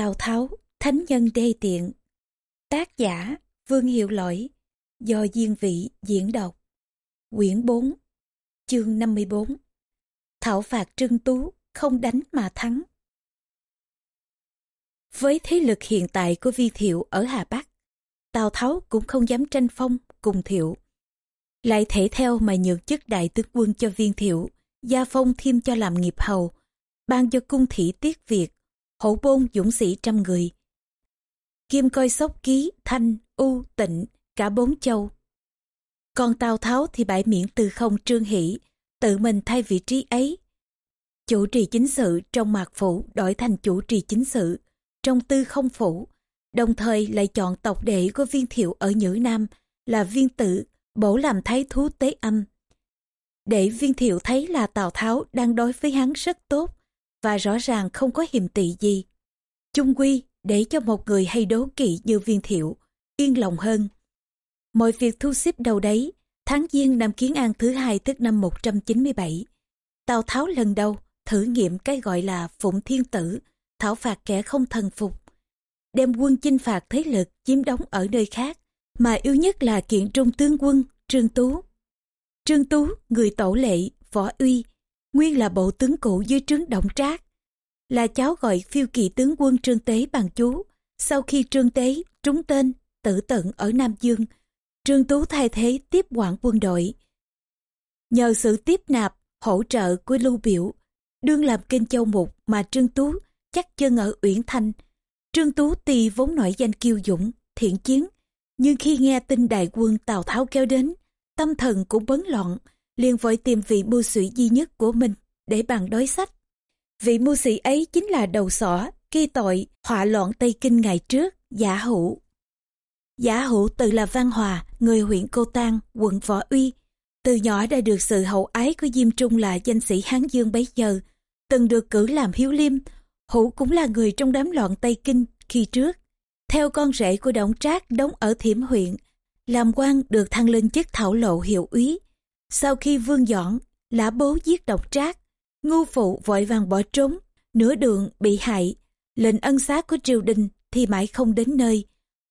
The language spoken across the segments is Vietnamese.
Tào Tháo, Thánh Nhân Đê Tiện. Tác giả Vương Hiệu Lỗi. Do Diên Vị diễn đọc. Quyển 4 Chương 54 Thảo phạt Trưng Tú không đánh mà thắng. Với thế lực hiện tại của Vi Thiệu ở Hà Bắc Tào Tháo cũng không dám tranh phong cùng Thiệu. Lại thể theo mà nhược chức đại tướng quân cho viên Thiệu Gia phong thêm cho làm nghiệp hầu ban cho cung thị tiết Việt hổ bôn dũng sĩ trăm người. Kim coi sóc ký, thanh, u, tịnh, cả bốn châu. Còn Tào Tháo thì bãi miễn từ không trương hỷ, tự mình thay vị trí ấy. Chủ trì chính sự trong mạc phủ đổi thành chủ trì chính sự trong tư không phủ, đồng thời lại chọn tộc đệ của viên thiệu ở Nhữ Nam là viên tử, bổ làm thái thú tế âm. Để viên thiệu thấy là Tào Tháo đang đối với hắn rất tốt, và rõ ràng không có hiềm tị gì. Chung quy, để cho một người hay đố kỵ như viên thiệu, yên lòng hơn. Mọi việc thu xếp đầu đấy, tháng Giêng năm Kiến An thứ hai tức năm 197. Tào Tháo lần đầu thử nghiệm cái gọi là phụng thiên tử, thảo phạt kẻ không thần phục. Đem quân chinh phạt thế lực chiếm đóng ở nơi khác, mà yếu nhất là kiện trung tướng quân Trương Tú. Trương Tú, người tổ lệ, võ uy, nguyên là bộ tướng cũ dưới trướng động trác, là cháu gọi phiêu kỳ tướng quân trương tế bằng chú. Sau khi trương tế trúng tên, tử tận ở nam dương, trương tú thay thế tiếp quản quân đội. Nhờ sự tiếp nạp, hỗ trợ của lưu biểu, đương làm kinh châu mục mà trương tú chắc chân ở uyển thanh. Trương tú tuy vốn nổi danh kiêu dũng, thiện chiến, nhưng khi nghe tin đại quân tào tháo kéo đến, tâm thần cũng bấn loạn liền vội tìm vị mưu sĩ duy nhất của mình để bàn đối sách. Vị mưu sĩ ấy chính là đầu sỏ, ghi tội, họa loạn Tây Kinh ngày trước, giả hữu. Giả hữu từ là Văn Hòa, người huyện Cô Tang, quận Võ Uy. Từ nhỏ đã được sự hậu ái của Diêm Trung là danh sĩ Hán Dương bấy giờ, từng được cử làm hiếu liêm. Hữu cũng là người trong đám loạn Tây Kinh khi trước. Theo con rể của Đổng Trác đóng ở Thiểm huyện, làm quan được thăng lên chức thảo lộ hiệu úy sau khi vương dọn, lã bố giết độc trác, ngu phụ vội vàng bỏ trốn, nửa đường bị hại. Lệnh ân xá của triều đình thì mãi không đến nơi.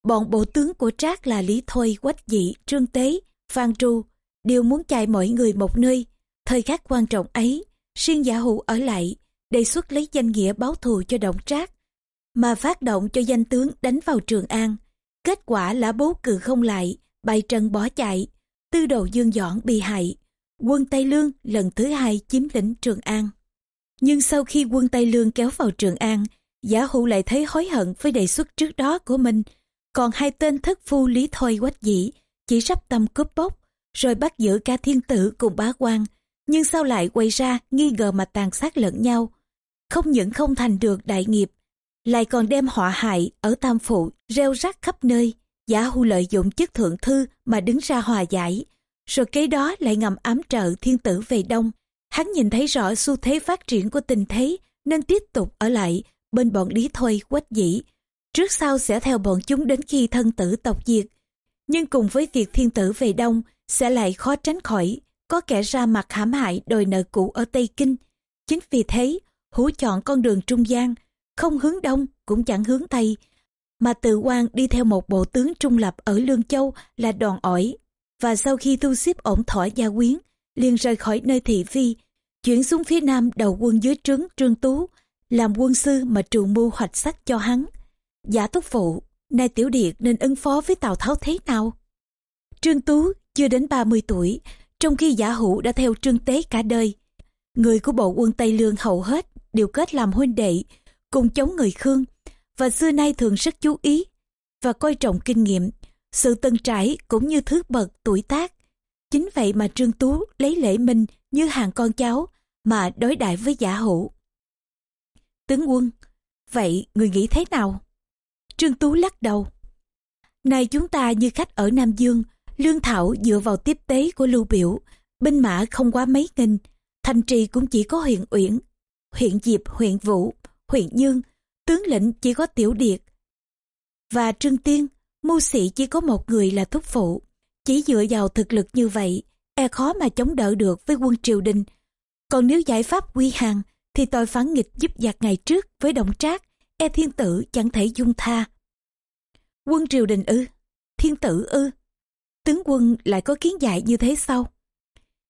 Bọn bộ tướng của trác là Lý Thôi, Quách Dị, Trương Tế, Phan Tru đều muốn chạy mọi người một nơi. Thời khắc quan trọng ấy, riêng giả hữu ở lại, đề xuất lấy danh nghĩa báo thù cho động trác, mà phát động cho danh tướng đánh vào Trường An. Kết quả là bố cự không lại, bày trần bỏ chạy, tư đồ dương dõn bị hại. Quân tây lương lần thứ hai chiếm lĩnh trường an. Nhưng sau khi quân tây lương kéo vào trường an, giả hữu lại thấy hối hận với đề xuất trước đó của mình. Còn hai tên thất phu lý thôi quách dĩ chỉ sắp tâm cướp bóc, rồi bắt giữ cả thiên tử cùng bá quan, nhưng sau lại quay ra nghi ngờ mà tàn sát lẫn nhau. Không những không thành được đại nghiệp, lại còn đem họa hại ở tam phụ reo rắc khắp nơi. Giả hưu lợi dụng chức thượng thư mà đứng ra hòa giải, rồi kế đó lại ngầm ám trợ thiên tử về đông. Hắn nhìn thấy rõ xu thế phát triển của tình thế nên tiếp tục ở lại bên bọn lý thôi quách dĩ. Trước sau sẽ theo bọn chúng đến khi thân tử tộc diệt. Nhưng cùng với việc thiên tử về đông sẽ lại khó tránh khỏi có kẻ ra mặt hãm hại đòi nợ cũ ở Tây Kinh. Chính vì thế, hữu chọn con đường trung gian, không hướng đông cũng chẳng hướng Tây, mà tự quan đi theo một bộ tướng trung lập ở Lương Châu là đoàn ỏi. Và sau khi thu xếp ổn thỏa gia quyến, liền rời khỏi nơi thị phi, chuyển xuống phía nam đầu quân dưới trướng trương tú, làm quân sư mà trù mưu hoạch sách cho hắn. Giả thúc phụ, nay tiểu điệt nên ứng phó với tào tháo thế nào? Trương tú chưa đến 30 tuổi, trong khi giả hữu đã theo trương tế cả đời. Người của bộ quân tây lương hầu hết đều kết làm huynh đệ, cùng chống người khương và xưa nay thường rất chú ý và coi trọng kinh nghiệm, sự tân trải cũng như thứ bậc tuổi tác. Chính vậy mà Trương Tú lấy lễ minh như hàng con cháu mà đối đại với giả hữu. Tướng quân, vậy người nghĩ thế nào? Trương Tú lắc đầu. Này chúng ta như khách ở Nam Dương, lương thảo dựa vào tiếp tế của lưu biểu, binh mã không quá mấy nghìn, thành trì cũng chỉ có huyện Uyển, huyện Diệp, huyện Vũ, huyện Dương, tướng lĩnh chỉ có tiểu điệt. Và trương tiên mưu sĩ chỉ có một người là thúc phụ. Chỉ dựa vào thực lực như vậy e khó mà chống đỡ được với quân triều đình. Còn nếu giải pháp quy hàng thì tội phản nghịch giúp giặc ngày trước với động trác e thiên tử chẳng thể dung tha. Quân triều đình ư, thiên tử ư, tướng quân lại có kiến giải như thế sao?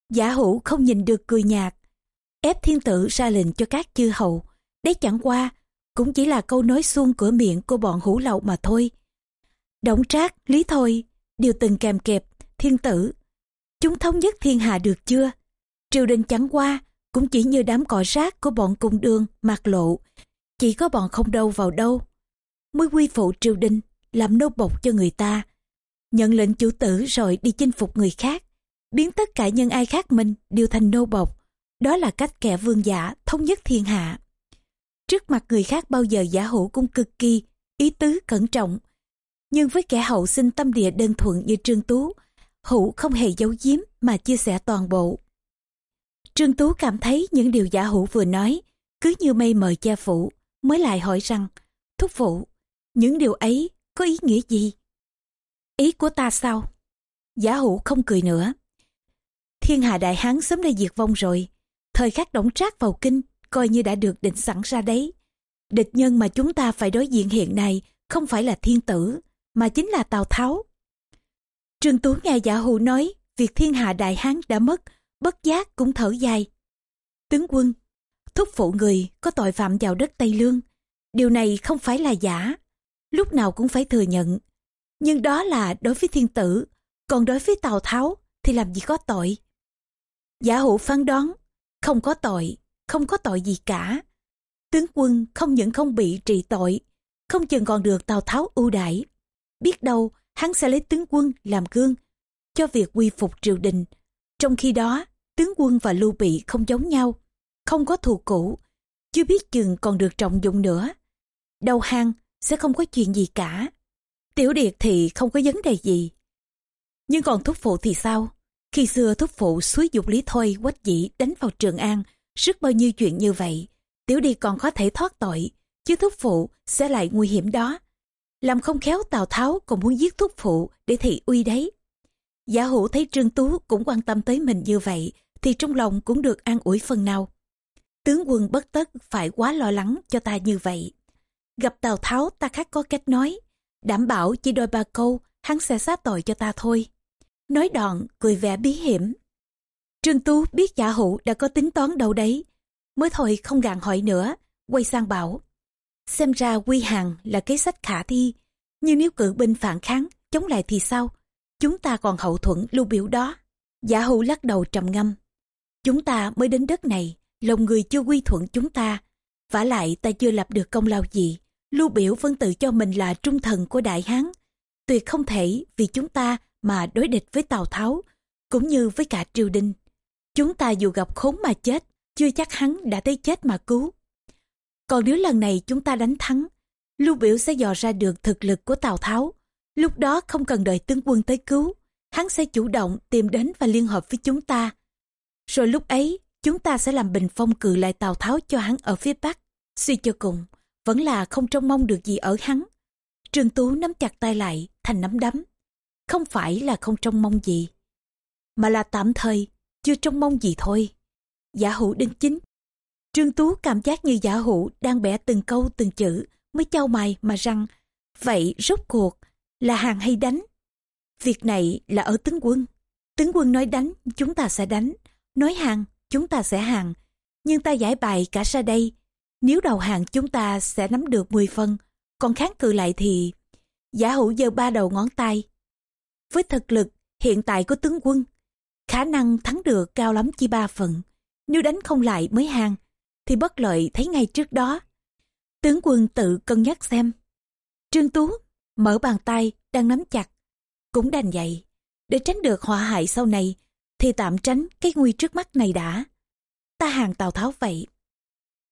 Giả hữu không nhìn được cười nhạt, ép thiên tử ra lệnh cho các chư hầu, đấy chẳng qua, cũng chỉ là câu nói suông cửa miệng của bọn hủ lậu mà thôi. Đổng trác, lý thôi, đều từng kèm kẹp, thiên tử. Chúng thống nhất thiên hạ được chưa? Triều đình chẳng qua, cũng chỉ như đám cỏ rác của bọn cung đường, mạc lộ. Chỉ có bọn không đâu vào đâu. Mới quy phụ triều đình, làm nô bộc cho người ta. Nhận lệnh chủ tử rồi đi chinh phục người khác. Biến tất cả nhân ai khác mình đều thành nô bộc. Đó là cách kẻ vương giả thống nhất thiên hạ. Trước mặt người khác bao giờ giả hữu cũng cực kỳ, ý tứ cẩn trọng. Nhưng với kẻ hậu sinh tâm địa đơn thuận như Trương Tú, hữu không hề giấu giếm mà chia sẻ toàn bộ. Trương Tú cảm thấy những điều giả hữu vừa nói cứ như mây mờ che phủ mới lại hỏi rằng, thúc phụ, những điều ấy có ý nghĩa gì? Ý của ta sao? Giả hữu không cười nữa. Thiên hạ đại hán sớm đã diệt vong rồi, thời khắc đổng trác vào kinh coi như đã được định sẵn ra đấy. Địch nhân mà chúng ta phải đối diện hiện nay không phải là thiên tử, mà chính là Tào Tháo. Trương Tú nghe giả hù nói việc thiên hạ đại hán đã mất, bất giác cũng thở dài. Tướng quân, thúc phụ người có tội phạm vào đất Tây Lương. Điều này không phải là giả, lúc nào cũng phải thừa nhận. Nhưng đó là đối với thiên tử, còn đối với Tào Tháo thì làm gì có tội. Giả hữu phán đoán, không có tội, không có tội gì cả. Tướng quân không những không bị trị tội, không chừng còn được Tào Tháo ưu đãi. Biết đâu hắn sẽ lấy tướng quân làm gương cho việc quy phục triều đình. Trong khi đó, tướng quân và Lưu Bị không giống nhau, không có thù cũ, chưa biết chừng còn được trọng dụng nữa. Đầu hàng sẽ không có chuyện gì cả. Tiểu Điệt thì không có vấn đề gì. Nhưng còn thúc phụ thì sao? Khi xưa thúc phụ suối dục Lý Thôi quách dĩ đánh vào Trường An, rất bao nhiêu chuyện như vậy, Tiểu đi còn có thể thoát tội, chứ thúc phụ sẽ lại nguy hiểm đó. Làm không khéo Tào Tháo còn muốn giết thúc phụ để thị uy đấy. Giả hữu thấy Trương Tú cũng quan tâm tới mình như vậy, thì trong lòng cũng được an ủi phần nào. Tướng quân bất tất phải quá lo lắng cho ta như vậy. Gặp Tào Tháo ta khác có cách nói, đảm bảo chỉ đôi ba câu, hắn sẽ xá tội cho ta thôi. Nói đoạn, cười vẻ bí hiểm. Trương Tú biết giả hữu đã có tính toán đâu đấy, mới thôi không gạn hỏi nữa, quay sang bảo. Xem ra quy hàng là kế sách khả thi, nhưng nếu cử binh phản kháng, chống lại thì sao? Chúng ta còn hậu thuẫn lưu biểu đó. Giả hữu lắc đầu trầm ngâm. Chúng ta mới đến đất này, lòng người chưa quy thuận chúng ta. vả lại ta chưa lập được công lao gì. Lưu biểu vẫn tự cho mình là trung thần của Đại Hán. Tuyệt không thể vì chúng ta mà đối địch với Tào Tháo, cũng như với cả triều đình. Chúng ta dù gặp khốn mà chết, chưa chắc hắn đã tới chết mà cứu. Còn nếu lần này chúng ta đánh thắng, Lưu Biểu sẽ dò ra được thực lực của Tào Tháo. Lúc đó không cần đợi tướng quân tới cứu, hắn sẽ chủ động tìm đến và liên hợp với chúng ta. Rồi lúc ấy, chúng ta sẽ làm bình phong cự lại Tào Tháo cho hắn ở phía Bắc. Suy cho cùng, vẫn là không trông mong được gì ở hắn. Trương Tú nắm chặt tay lại, thành nắm đấm. Không phải là không trông mong gì, mà là tạm thời, chưa trông mong gì thôi. Giả hữu đinh chính. Trương Tú cảm giác như giả hữu đang bẻ từng câu từng chữ, mới trao mày mà rằng, vậy rốt cuộc là hàng hay đánh? Việc này là ở tướng quân. Tướng quân nói đánh, chúng ta sẽ đánh. Nói hàng, chúng ta sẽ hàng. Nhưng ta giải bài cả ra đây. Nếu đầu hàng chúng ta sẽ nắm được 10 phân. Còn kháng cự lại thì... Giả hữu giơ ba đầu ngón tay. Với thực lực hiện tại của tướng quân, khả năng thắng được cao lắm chỉ ba phần. Nếu đánh không lại mới hàng, thì bất lợi thấy ngay trước đó. Tướng quân tự cân nhắc xem. Trương Tú mở bàn tay đang nắm chặt, cũng đành vậy. Để tránh được họa hại sau này, thì tạm tránh cái nguy trước mắt này đã. Ta hàng Tào Tháo vậy.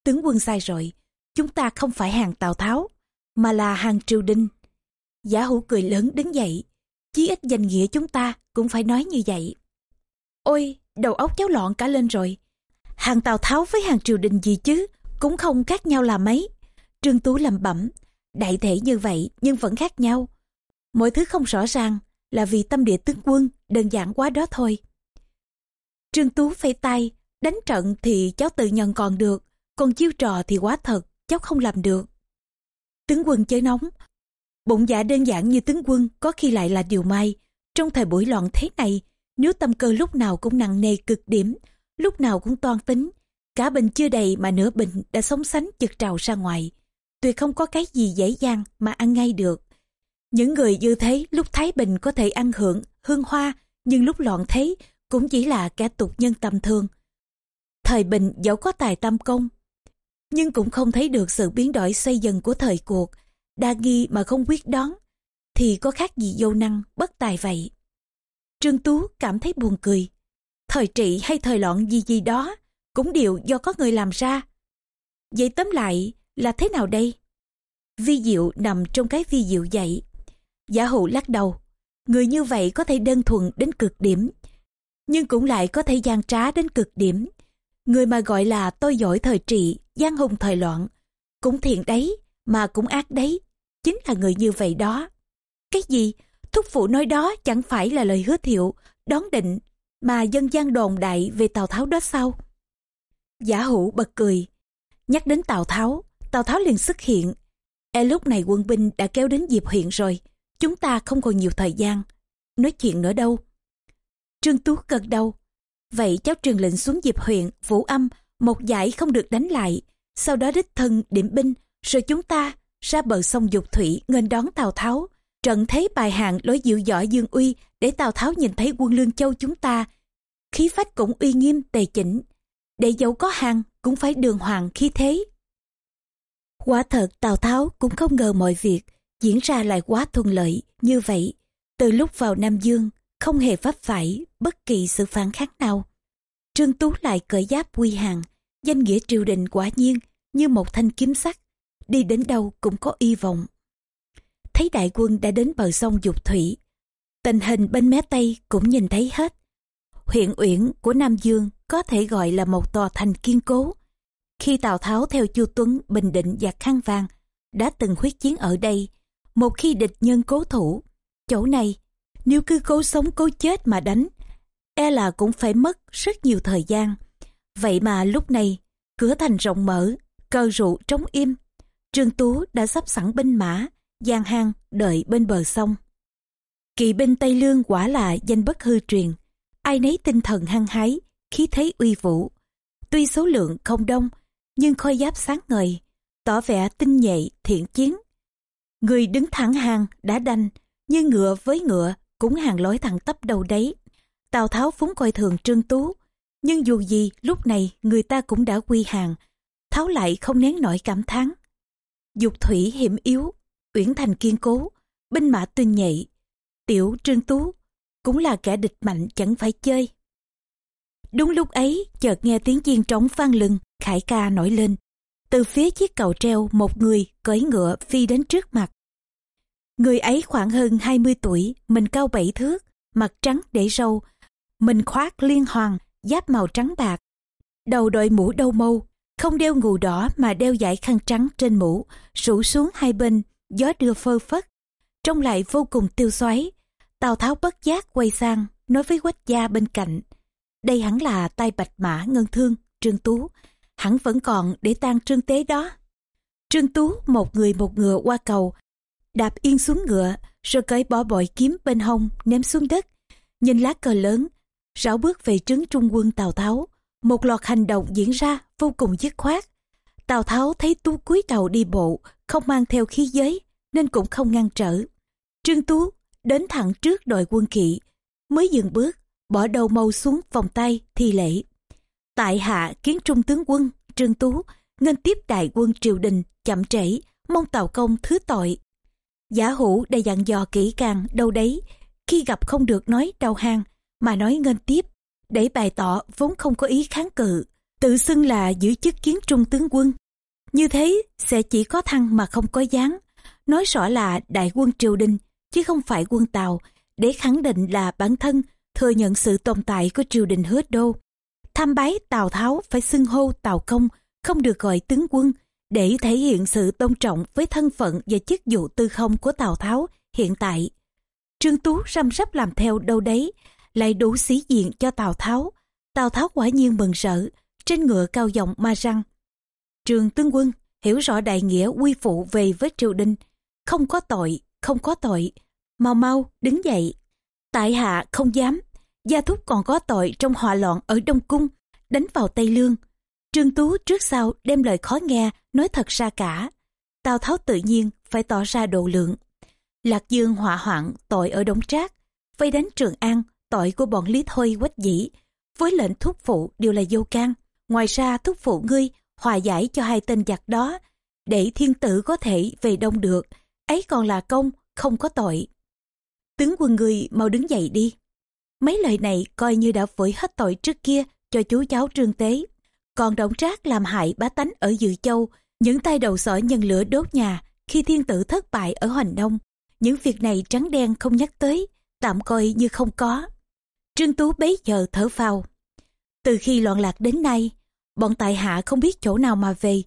Tướng quân sai rồi, chúng ta không phải hàng Tào Tháo, mà là hàng triều đình. Giả hữu cười lớn đứng dậy, chí ít danh nghĩa chúng ta cũng phải nói như vậy. Ôi, đầu óc cháu lọn cả lên rồi. Hàng Tào Tháo với hàng triều đình gì chứ, cũng không khác nhau là mấy. Trương Tú lầm bẩm, đại thể như vậy nhưng vẫn khác nhau. Mọi thứ không rõ ràng là vì tâm địa tướng quân đơn giản quá đó thôi. Trương Tú phây tay, đánh trận thì cháu tự nhận còn được, còn chiêu trò thì quá thật, cháu không làm được. Tướng quân chơi nóng. Bụng dạ đơn giản như tướng quân có khi lại là điều may. Trong thời buổi loạn thế này, nếu tâm cơ lúc nào cũng nặng nề cực điểm, lúc nào cũng toan tính, cả bình chưa đầy mà nửa bình đã sống sánh chực trào ra ngoài. Tuyệt không có cái gì dễ dàng mà ăn ngay được. Những người như thế lúc Thái Bình có thể ăn hưởng, hương hoa, nhưng lúc loạn thế cũng chỉ là kẻ tục nhân tầm thường. Thời Bình dẫu có tài tâm công, nhưng cũng không thấy được sự biến đổi xây dần của thời cuộc, đa nghi mà không quyết đoán, thì có khác gì vô năng, bất tài vậy. Trương Tú cảm thấy buồn cười. Thời trị hay thời loạn gì gì đó, cũng đều do có người làm ra. Vậy tóm lại là thế nào đây? Vi diệu nằm trong cái vi diệu dậy. Giả hụ lắc đầu. Người như vậy có thể đơn thuần đến cực điểm, nhưng cũng lại có thể gian trá đến cực điểm. Người mà gọi là tôi giỏi thời trị, gian hùng thời loạn, cũng thiện đấy, mà cũng ác đấy, chính là người như vậy đó. Cái gì? Thúc phụ nói đó chẳng phải là lời hứa thiệu, đón định, mà dân gian đồn đại về Tào Tháo đó sau Giả hữu bật cười. Nhắc đến Tào Tháo, Tào Tháo liền xuất hiện. E lúc này quân binh đã kéo đến Diệp huyện rồi, chúng ta không còn nhiều thời gian. Nói chuyện nữa đâu. Trương Tú gật đầu. Vậy cháu truyền lệnh xuống Diệp huyện, Vũ Âm, một giải không được đánh lại. Sau đó đích thân điểm binh, rồi chúng ta ra bờ sông Dục Thủy nghênh đón Tào Tháo. Trận thấy bài hạng lối dịu dõi dương uy để Tào Tháo nhìn thấy quân Lương Châu chúng ta. Khí phách cũng uy nghiêm tề chỉnh. Để dẫu có hàng cũng phải đường hoàng khí thế. Quả thật Tào Tháo cũng không ngờ mọi việc diễn ra lại quá thuận lợi như vậy. Từ lúc vào Nam Dương, không hề vấp phải bất kỳ sự phản kháng nào. Trương Tú lại cởi giáp quy hàng, danh nghĩa triều đình quả nhiên như một thanh kiếm sắt, đi đến đâu cũng có y vọng. Thấy đại quân đã đến bờ sông Dục Thủy, tình hình bên mé Tây cũng nhìn thấy hết. Huyện Uyển của Nam Dương có thể gọi là một tòa thành kiên cố. Khi Tào Tháo theo Chu Tuấn bình định và Khang vàng, đã từng huyết chiến ở đây, một khi địch nhân cố thủ, chỗ này, nếu cứ cố sống cố chết mà đánh, e là cũng phải mất rất nhiều thời gian. Vậy mà lúc này, cửa thành rộng mở, cờ rượu trống im, Trương Tú đã sắp sẵn binh mã, gian hang đợi bên bờ sông. Kỵ binh Tây Lương quả là danh bất hư truyền, ai nấy tinh thần hăng hái, khí thế uy vũ. Tuy số lượng không đông, nhưng khôi giáp sáng ngời, tỏ vẻ tinh nhạy, thiện chiến. Người đứng thẳng hàng đã đanh, như ngựa với ngựa cũng hàng lối thẳng tắp đầu đấy. Tào Tháo phúng coi thường Trương Tú, nhưng dù gì lúc này người ta cũng đã quy hàng, Tháo lại không nén nổi cảm thán. Dục thủy hiểm yếu, uyển thành kiên cố, binh mã tinh nhạy. Tiểu Trương Tú cũng là kẻ địch mạnh chẳng phải chơi. Đúng lúc ấy, chợt nghe tiếng chiên trống vang lưng, khải ca nổi lên. Từ phía chiếc cầu treo, một người cưỡi ngựa phi đến trước mặt. Người ấy khoảng hơn 20 tuổi, mình cao bảy thước, mặt trắng để râu, mình khoác liên hoàng, giáp màu trắng bạc. Đầu đội mũ đâu mâu, không đeo ngù đỏ mà đeo dải khăn trắng trên mũ, rủ xuống hai bên, gió đưa phơ phất. Trông lại vô cùng tiêu xoáy. Tào Tháo bất giác quay sang, nói với quách gia bên cạnh. Đây hẳn là tay bạch mã ngân thương, Trương Tú. Hẳn vẫn còn để tang trương tế đó. Trương Tú một người một ngựa qua cầu, đạp yên xuống ngựa, rồi cởi bỏ bội kiếm bên hông ném xuống đất. Nhìn lá cờ lớn, rảo bước về trướng trung quân Tào Tháo. Một loạt hành động diễn ra vô cùng dứt khoát. Tào Tháo thấy Tú cúi đầu đi bộ, không mang theo khí giới, nên cũng không ngăn trở. Trương Tú đến thẳng trước đội quân kỵ, mới dừng bước, bỏ đầu mâu xuống vòng tay thi lễ. Tại hạ kiến trung tướng quân Trương Tú nên tiếp đại quân triều đình chậm trễ, mong tàu công thứ tội. Giả hữu đã dặn dò kỹ càng đâu đấy, khi gặp không được nói đau hang, mà nói ngân tiếp, để bày tỏ vốn không có ý kháng cự, tự xưng là giữ chức kiến trung tướng quân. Như thế sẽ chỉ có thăng mà không có dáng, nói rõ là đại quân triều đình, chứ không phải quân Tàu, để khẳng định là bản thân thừa nhận sự tồn tại của triều đình hứa đô. Tham bái Tào Tháo phải xưng hô Tào Công, không được gọi tướng quân, để thể hiện sự tôn trọng với thân phận và chức vụ tư không của Tào Tháo hiện tại. Trương Tú răm rắp làm theo đâu đấy, lại đủ sĩ diện cho Tào Tháo. Tào Tháo quả nhiên mừng rỡ, trên ngựa cao giọng ma răng. Trường tướng quân, hiểu rõ đại nghĩa quy phụ về với triều đình. Không có tội, không có tội. Mau mau, đứng dậy. Tại hạ không dám. Gia thúc còn có tội trong họa loạn ở Đông Cung, đánh vào Tây Lương. Trương Tú trước sau đem lời khó nghe, nói thật ra cả. Tào Tháo tự nhiên phải tỏ ra độ lượng. Lạc Dương họa hoạn tội ở Đống Trác, vây đánh Trường An, tội của bọn Lý Thôi quách dĩ, với lệnh thúc phụ đều là vô can. Ngoài ra thúc phụ ngươi hòa giải cho hai tên giặc đó, để thiên tử có thể về đông được, ấy còn là công, không có tội. Tướng quân người mau đứng dậy đi. Mấy lời này coi như đã vội hết tội trước kia cho chú cháu trương tế. Còn động trác làm hại bá tánh ở Dự Châu, những tay đầu sỏi nhân lửa đốt nhà khi thiên tử thất bại ở Hoành Đông. Những việc này trắng đen không nhắc tới, tạm coi như không có. Trương Tú bấy giờ thở phào. Từ khi loạn lạc đến nay, bọn tại hạ không biết chỗ nào mà về.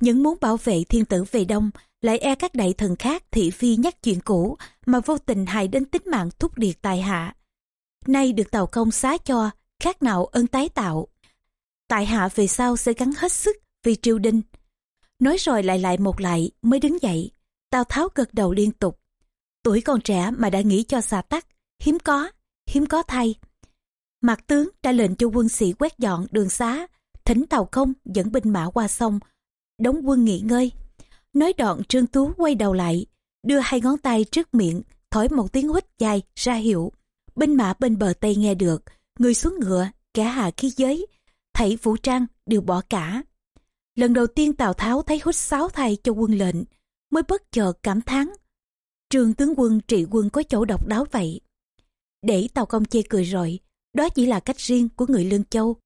Những muốn bảo vệ thiên tử về đông, lại e các đại thần khác thị phi nhắc chuyện cũ mà vô tình hại đến tính mạng thúc điệt tại hạ. Nay được tàu công xá cho, khác nào ơn tái tạo. Tại hạ về sau sẽ gắn hết sức vì triều đình. Nói rồi lại lại một lại mới đứng dậy. Tào Tháo gật đầu liên tục. Tuổi còn trẻ mà đã nghĩ cho xà tắc, hiếm có, hiếm có thay. mặt tướng đã lệnh cho quân sĩ quét dọn đường xá, thỉnh tàu công dẫn binh mã qua sông, đóng quân nghỉ ngơi. Nói đoạn Trương Tú quay đầu lại, đưa hai ngón tay trước miệng, thổi một tiếng huýt dài ra hiệu. Binh mã bên bờ Tây nghe được, người xuống ngựa, kẻ hạ khí giới, thảy vũ trang đều bỏ cả. Lần đầu tiên Tào Tháo thấy huýt sáo thay cho quân lệnh, mới bất chợt cảm thán. Trường tướng quân trị quân có chỗ độc đáo vậy. Để Tào Công chê cười rồi, đó chỉ là cách riêng của người Lương Châu.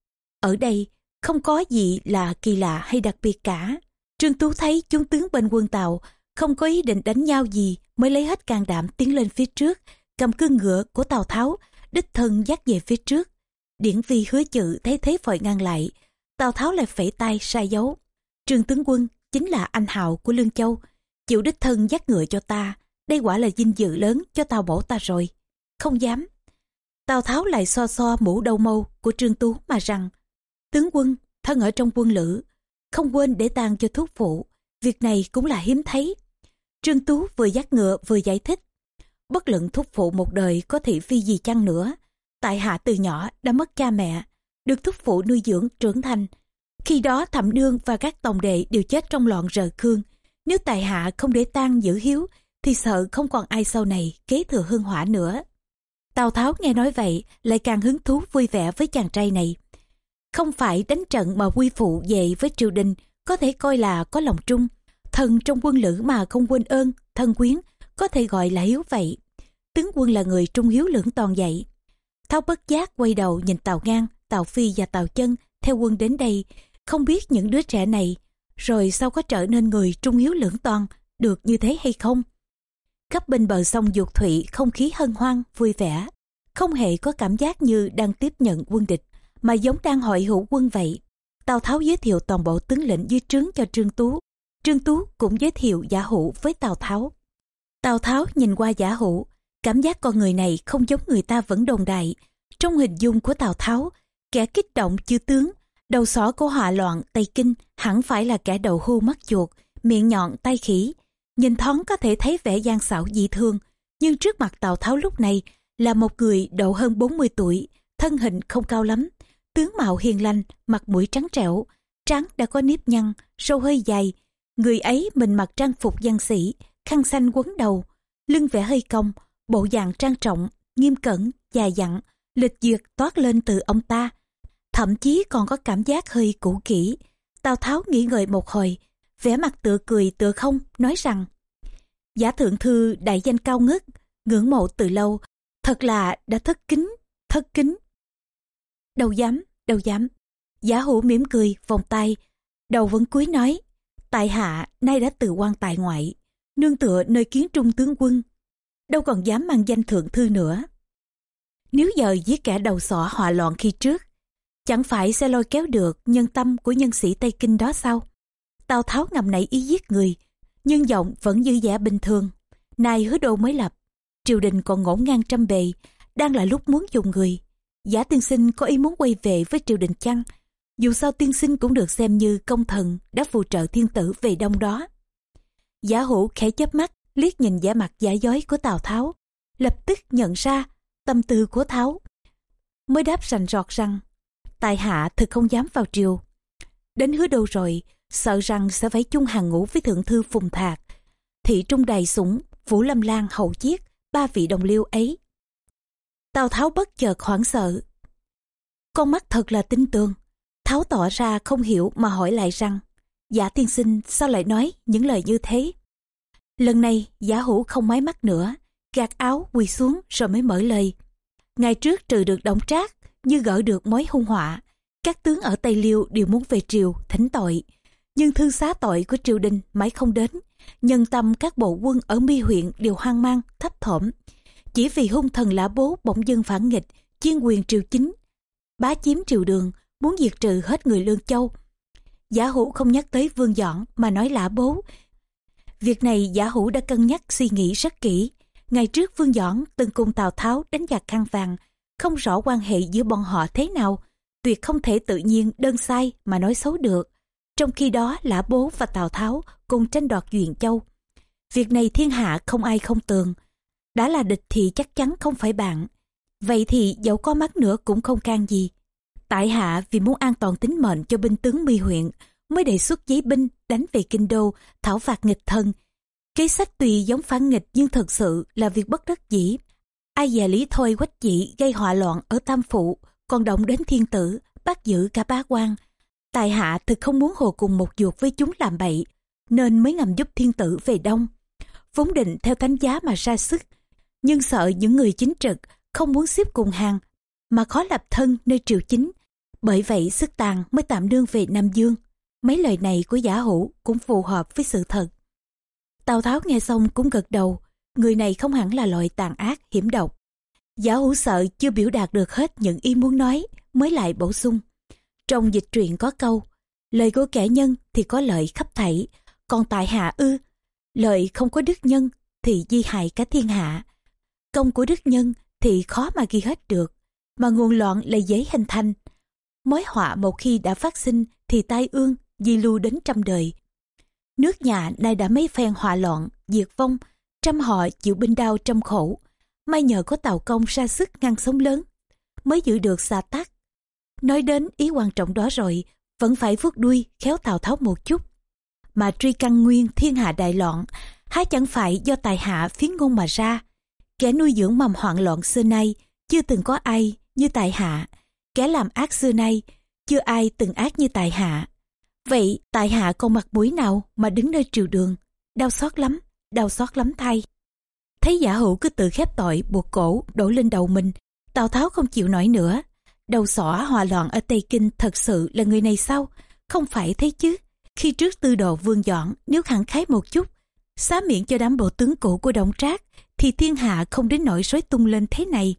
Ở đây, không có gì là kỳ lạ hay đặc biệt cả. Trương Tú thấy chúng tướng bên quân Tàu không có ý định đánh nhau gì mới lấy hết can đảm tiến lên phía trước, cầm cương ngựa của Tào Tháo, đích thân dắt về phía trước. Điển vi hứa chữ thấy thế vội ngăn lại, Tào Tháo lại phẩy tay sai dấu. Trương tướng quân chính là anh hào của Lương Châu, chịu đích thân dắt ngựa cho ta, đây quả là dinh dự lớn cho Tào bổ ta rồi. Không dám. Tào Tháo lại so so mũ đầu mâu của Trương Tú mà rằng, tướng quân, thân ở trong quân lữ, không quên để tang cho thuốc phụ, việc này cũng là hiếm thấy. Trương Tú vừa dắt ngựa vừa giải thích, bất luận thúc phụ một đời có thị phi gì chăng nữa, tại hạ từ nhỏ đã mất cha mẹ, được thúc phụ nuôi dưỡng trưởng thành. Khi đó thẩm đương và các tòng đệ đều chết trong loạn rờ khương. Nếu tại hạ không để tang giữ hiếu, thì sợ không còn ai sau này kế thừa hương hỏa nữa. Tào Tháo nghe nói vậy, lại càng hứng thú vui vẻ với chàng trai này. Không phải đánh trận mà quy phụ về với triều đình, có thể coi là có lòng trung. Thần trong quân lữ mà không quên ơn, thân quyến, có thể gọi là hiếu vậy. Tướng quân là người trung hiếu lưỡng toàn vậy. Tháo bất giác quay đầu nhìn Tào Ngang, Tào Phi và Tào Chân theo quân đến đây, không biết những đứa trẻ này rồi sao có trở nên người trung hiếu lưỡng toàn được như thế hay không? Khắp bên bờ sông Dục Thụy không khí hân hoan, vui vẻ, không hề có cảm giác như đang tiếp nhận quân địch, mà giống đang hội hữu quân vậy. Tào Tháo giới thiệu toàn bộ tướng lĩnh dưới trướng cho Trương Tú. Trương Tú cũng giới thiệu giả hữu với Tào Tháo. Tào Tháo nhìn qua giả hữu, cảm giác con người này không giống người ta vẫn đồn đại. Trong hình dung của Tào Tháo, kẻ kích động chư tướng, đầu xỏ của họa loạn Tây Kinh hẳn phải là kẻ đầu hưu mắt chuột, miệng nhọn tay khỉ. Nhìn thoáng có thể thấy vẻ gian xảo dị thương, nhưng trước mặt Tào Tháo lúc này là một người độ hơn 40 tuổi, thân hình không cao lắm, tướng mạo hiền lành, mặt mũi trắng trẻo, trắng đã có nếp nhăn, sâu hơi dài. Người ấy mình mặc trang phục văn sĩ, khăn xanh quấn đầu, lưng vẻ hơi cong, bộ dạng trang trọng, nghiêm cẩn, dài dặn, lịch duyệt toát lên từ ông ta. Thậm chí còn có cảm giác hơi cũ kỹ. Tào Tháo nghĩ ngợi một hồi, vẻ mặt tựa cười tựa không, nói rằng Giả thượng thư đại danh cao ngất, ngưỡng mộ từ lâu, thật là đã thất kính, thất kính. Đâu dám, đâu dám. Giả hữu mỉm cười, vòng tay, đầu vẫn cúi nói, tại hạ nay đã từ quan tại ngoại, nương tựa nơi kiến trung tướng quân, đâu còn dám mang danh thượng thư nữa. Nếu giờ giết kẻ đầu sỏ hòa loạn khi trước, chẳng phải sẽ lôi kéo được nhân tâm của nhân sĩ Tây Kinh đó sao? Tào Tháo ngầm nảy ý giết người, nhưng giọng vẫn dư vẻ bình thường. Nay hứa đô mới lập, triều đình còn ngổn ngang trăm bề, đang là lúc muốn dùng người. Giả tiên sinh có ý muốn quay về với triều đình chăng? Dù sao tiên sinh cũng được xem như công thần đã phù trợ thiên tử về đông đó. Giả hữu khẽ chớp mắt, liếc nhìn vẻ mặt giả dối của Tào Tháo, lập tức nhận ra tâm tư của Tháo. Mới đáp rành rọt rằng, tài hạ thực không dám vào triều. Đến hứa đâu rồi, sợ rằng sẽ phải chung hàng ngũ với thượng thư Phùng Thạc, thị trung đài sủng, Vũ Lâm Lan hậu chiết, ba vị đồng liêu ấy. Tào Tháo bất chợt hoảng sợ. Con mắt thật là tin tường. Tháo tỏ ra không hiểu mà hỏi lại rằng, giả tiên sinh sao lại nói những lời như thế? Lần này giả hữu không máy mắt nữa, gạt áo quỳ xuống rồi mới mở lời. Ngày trước trừ được đổng trác, như gỡ được mối hung họa. Các tướng ở Tây Liêu đều muốn về triều, thỉnh tội. Nhưng thư xá tội của triều đình mãi không đến. Nhân tâm các bộ quân ở mi huyện đều hoang mang, thấp thỏm. Chỉ vì hung thần lã bố bỗng dưng phản nghịch, chuyên quyền triều chính. Bá chiếm triều đường, muốn diệt trừ hết người Lương Châu. Giả hữu không nhắc tới vương dọn mà nói lã bố. Việc này giả hữu đã cân nhắc suy nghĩ rất kỹ. Ngày trước vương dọn từng cùng Tào Tháo đánh giặc khăn vàng, không rõ quan hệ giữa bọn họ thế nào, tuyệt không thể tự nhiên đơn sai mà nói xấu được. Trong khi đó Lã Bố và Tào Tháo cùng tranh đoạt Duyện Châu. Việc này thiên hạ không ai không tường. Đã là địch thì chắc chắn không phải bạn. Vậy thì dẫu có mắt nữa cũng không can gì. Tại hạ vì muốn an toàn tính mệnh cho binh tướng mi huyện mới đề xuất giấy binh đánh về kinh đô thảo phạt nghịch thân. Kế sách tuy giống phản nghịch nhưng thật sự là việc bất đắc dĩ. Ai dè lý thôi quách dĩ gây họa loạn ở Tam Phụ còn động đến thiên tử bắt giữ cả bá quan Tài hạ thực không muốn hồ cùng một ruột với chúng làm bậy, nên mới ngầm giúp thiên tử về đông. Vốn định theo thánh giá mà ra sức, nhưng sợ những người chính trực không muốn xếp cùng hàng, mà khó lập thân nơi triều chính. Bởi vậy sức tàn mới tạm đương về Nam Dương. Mấy lời này của giả hữu cũng phù hợp với sự thật. Tào Tháo nghe xong cũng gật đầu, người này không hẳn là loại tàn ác, hiểm độc. Giả hữu sợ chưa biểu đạt được hết những ý muốn nói, mới lại bổ sung. Trong dịch truyện có câu, lời của kẻ nhân thì có lợi khắp thảy, còn tại hạ ư, lợi không có đức nhân thì di hại cả thiên hạ. Công của đức nhân thì khó mà ghi hết được, mà nguồn loạn là dễ hình thành. Mối họa một khi đã phát sinh thì tai ương, di lưu đến trăm đời. Nước nhà nay đã mấy phen họa loạn, diệt vong, trăm họ chịu binh đau trăm khổ. May nhờ có tàu công ra sức ngăn sóng lớn, mới giữ được xa tác Nói đến ý quan trọng đó rồi, vẫn phải vuốt đuôi khéo Tào Tháo một chút. Mà truy căn nguyên thiên hạ đại loạn, há chẳng phải do tài hạ phiến ngôn mà ra. Kẻ nuôi dưỡng mầm hoạn loạn xưa nay, chưa từng có ai như tài hạ. Kẻ làm ác xưa nay, chưa ai từng ác như tài hạ. Vậy tài hạ còn mặt mũi nào mà đứng nơi triều đường? Đau xót lắm, đau xót lắm thay. Thấy giả hữu cứ tự khép tội buộc cổ đổ lên đầu mình, Tào Tháo không chịu nổi nữa, đầu xỏ hòa loạn ở Tây Kinh thật sự là người này sao? Không phải thế chứ. Khi trước tư đồ vương dọn nếu khẳng khái một chút, xá miệng cho đám bộ tướng cũ của Đổng Trác, thì thiên hạ không đến nỗi rối tung lên thế này.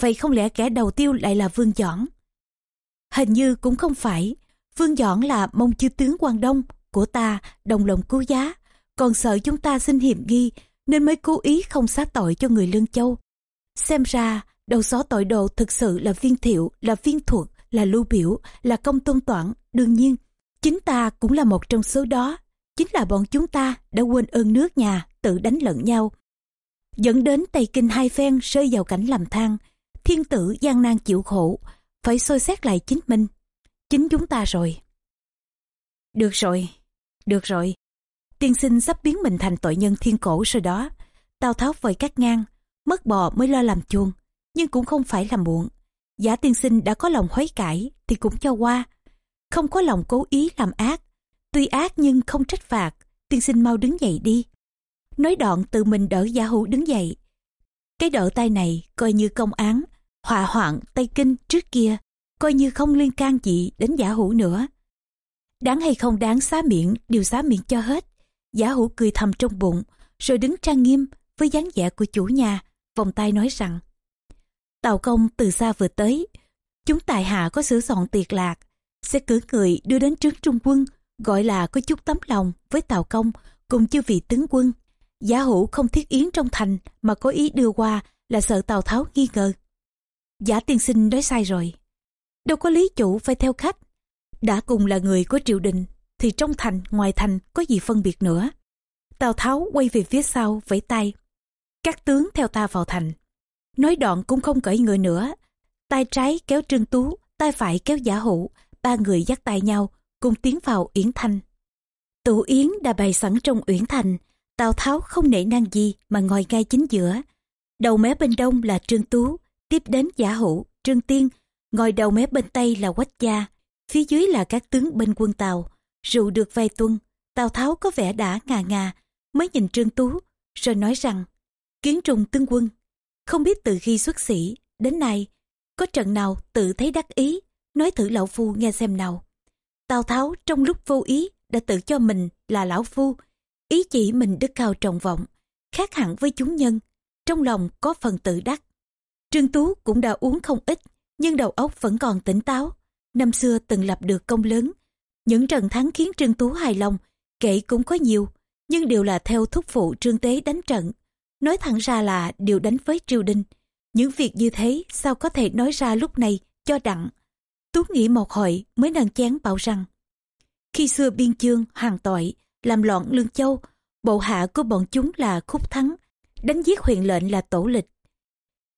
Vậy không lẽ kẻ đầu tiêu lại là vương dọn? Hình như cũng không phải. Vương dọn là mông chư tướng quan đông của ta đồng lòng cứu giá, còn sợ chúng ta xin hiểm nghi nên mới cố ý không xá tội cho người Lương Châu. Xem ra Đầu xó tội đồ thực sự là viên thiệu, là viên thuật, là lưu biểu, là công tôn toản. Đương nhiên, chính ta cũng là một trong số đó. Chính là bọn chúng ta đã quên ơn nước nhà, tự đánh lẫn nhau. Dẫn đến Tây Kinh hai phen rơi vào cảnh làm than. Thiên tử gian nan chịu khổ, phải soi xét lại chính mình. Chính chúng ta rồi. Được rồi, được rồi. Tiên sinh sắp biến mình thành tội nhân thiên cổ rồi đó. Tào Tháo vội cắt ngang, mất bò mới lo làm chuông nhưng cũng không phải là muộn. Giả tiên sinh đã có lòng hối cải thì cũng cho qua. Không có lòng cố ý làm ác. Tuy ác nhưng không trách phạt. Tiên sinh mau đứng dậy đi. Nói đoạn tự mình đỡ giả hữu đứng dậy. Cái đỡ tay này coi như công án. Họa hoạn Tây Kinh trước kia. Coi như không liên can gì đến giả hữu nữa. Đáng hay không đáng xá miệng đều xá miệng cho hết. Giả hữu cười thầm trong bụng. Rồi đứng trang nghiêm với dáng vẻ của chủ nhà. Vòng tay nói rằng Tàu công từ xa vừa tới. Chúng tài hạ có sửa soạn tiệc lạc, sẽ cử người đưa đến trướng trung quân, gọi là có chút tấm lòng với tàu công, cùng chư vị tướng quân. Giả hữu không thiết yến trong thành, mà có ý đưa qua là sợ Tào Tháo nghi ngờ. Giả tiên sinh nói sai rồi. Đâu có lý chủ phải theo khách. đã cùng là người của triều đình, thì trong thành, ngoài thành có gì phân biệt nữa tào tháo quay về phía sau, vẫy tay các tướng theo ta vào thành nói đoạn cũng không cởi người nữa tay trái kéo trương tú tay phải kéo giả hữu, ba người dắt tay nhau cùng tiến vào uyển thành. Tụ yến đã bày sẵn trong uyển thành, tào tháo không nể nang gì mà ngồi ngay chính giữa. Đầu mé bên đông là trương tú, tiếp đến giả hữu, trương tiên, ngồi đầu mé bên tây là quách gia, phía dưới là các tướng bên quân tàu rượu được vài tuần, tào tháo có vẻ đã ngà ngà, mới nhìn trương tú, rồi nói rằng, kiến trùng tướng quân, không biết từ khi xuất sĩ đến nay có trận nào tự thấy đắc ý? Nói thử lão phu nghe xem nào tào tháo trong lúc vô ý đã tự cho mình là lão phu, ý chỉ mình đức cao trọng vọng, khác hẳn với chúng nhân, trong lòng có phần tự đắc. Trương tú cũng đã uống không ít, nhưng đầu óc vẫn còn tỉnh táo. Năm xưa từng lập được công lớn, những trận thắng khiến trương tú hài lòng, kể cũng có nhiều, nhưng đều là theo thúc phụ trương tế đánh trận. Nói thẳng ra là đều đánh với triều đình. Những việc như thế sao có thể nói ra lúc này cho đặng? Tú nghĩ một hồi mới nâng chén bảo rằng, khi xưa biên chương hoàng tội, làm loạn lương châu, bộ hạ của bọn chúng là khúc thắng, đánh giết huyền lệnh là tổ lịch.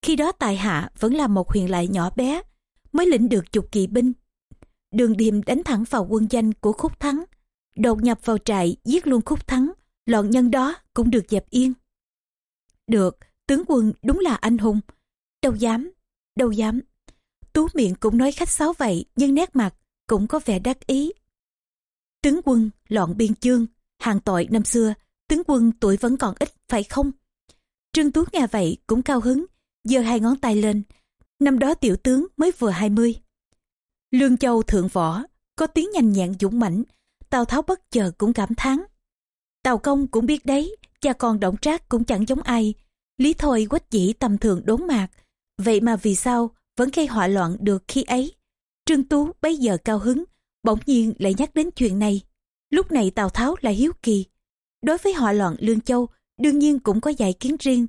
Khi đó tài hạ vẫn là một huyền lại nhỏ bé, mới lĩnh được chục kỵ binh. Đường điềm đánh thẳng vào quân danh của khúc thắng, đột nhập vào trại giết luôn khúc thắng, loạn nhân đó cũng được dẹp yên. Được, tướng quân đúng là anh hùng, đâu dám đâu dám tú miệng cũng nói khách sáo vậy, nhưng nét mặt cũng có vẻ đắc ý. Tướng quân, loạn biên chương, hàng tội năm xưa, tướng quân tuổi vẫn còn ít, phải không? Trương tú nghe vậy cũng cao hứng, giơ hai ngón tay lên. Năm đó tiểu tướng mới vừa hai mươi. Lương châu thượng võ, có tiếng nhanh nhẹn dũng mãnh, tào tháo bất chờ cũng cảm thán. Tào công cũng biết đấy, cha con động trác cũng chẳng giống ai. Lý thôi quách dĩ tầm thường đốn mạc, vậy mà vì sao vẫn gây họa loạn được khi ấy. Trương tú bấy giờ cao hứng, bỗng nhiên lại nhắc đến chuyện này. Lúc này tào tháo lại hiếu kỳ. Đối với họa loạn lương châu, đương nhiên cũng có giải kiến riêng,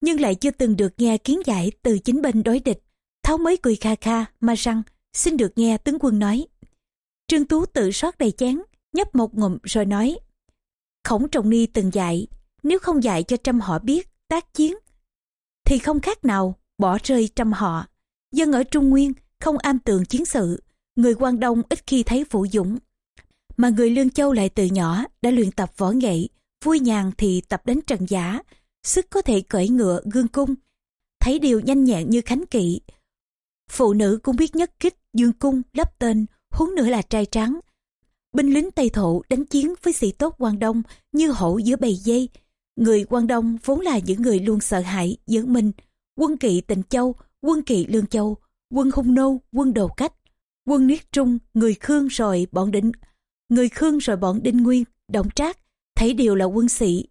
nhưng lại chưa từng được nghe kiến giải từ chính bên đối địch. Tháo mới cười kha kha mà rằng xin được nghe tướng quân nói. Trương tú tự soát đầy chén, nhấp một ngụm rồi nói, khổng trọng ni từng dạy, nếu không dạy cho trăm họ biết tác chiến, thì không khác nào bỏ rơi trăm họ dân ở trung nguyên không am tường chiến sự, người quan đông ít khi thấy vũ dũng. Mà người lương châu lại từ nhỏ đã luyện tập võ nghệ, vui nhàn thì tập đến trần giả, sức có thể cởi ngựa, gương cung. Thấy điều nhanh nhẹn như khánh kỵ, phụ nữ cũng biết nhất kích dương cung lắp tên, huống nữa là trai trắng binh lính tây thổ đánh chiến với sĩ tốt quan đông như hổ giữa bầy dây người quan đông vốn là những người luôn sợ hãi dưỡng minh quân kỵ tịnh châu quân kỵ lương châu, quân hung nô, quân đầu cách, quân niết trung, người khương rồi bọn định người khương rồi bọn đinh nguyên động trác, thấy đều là quân sĩ.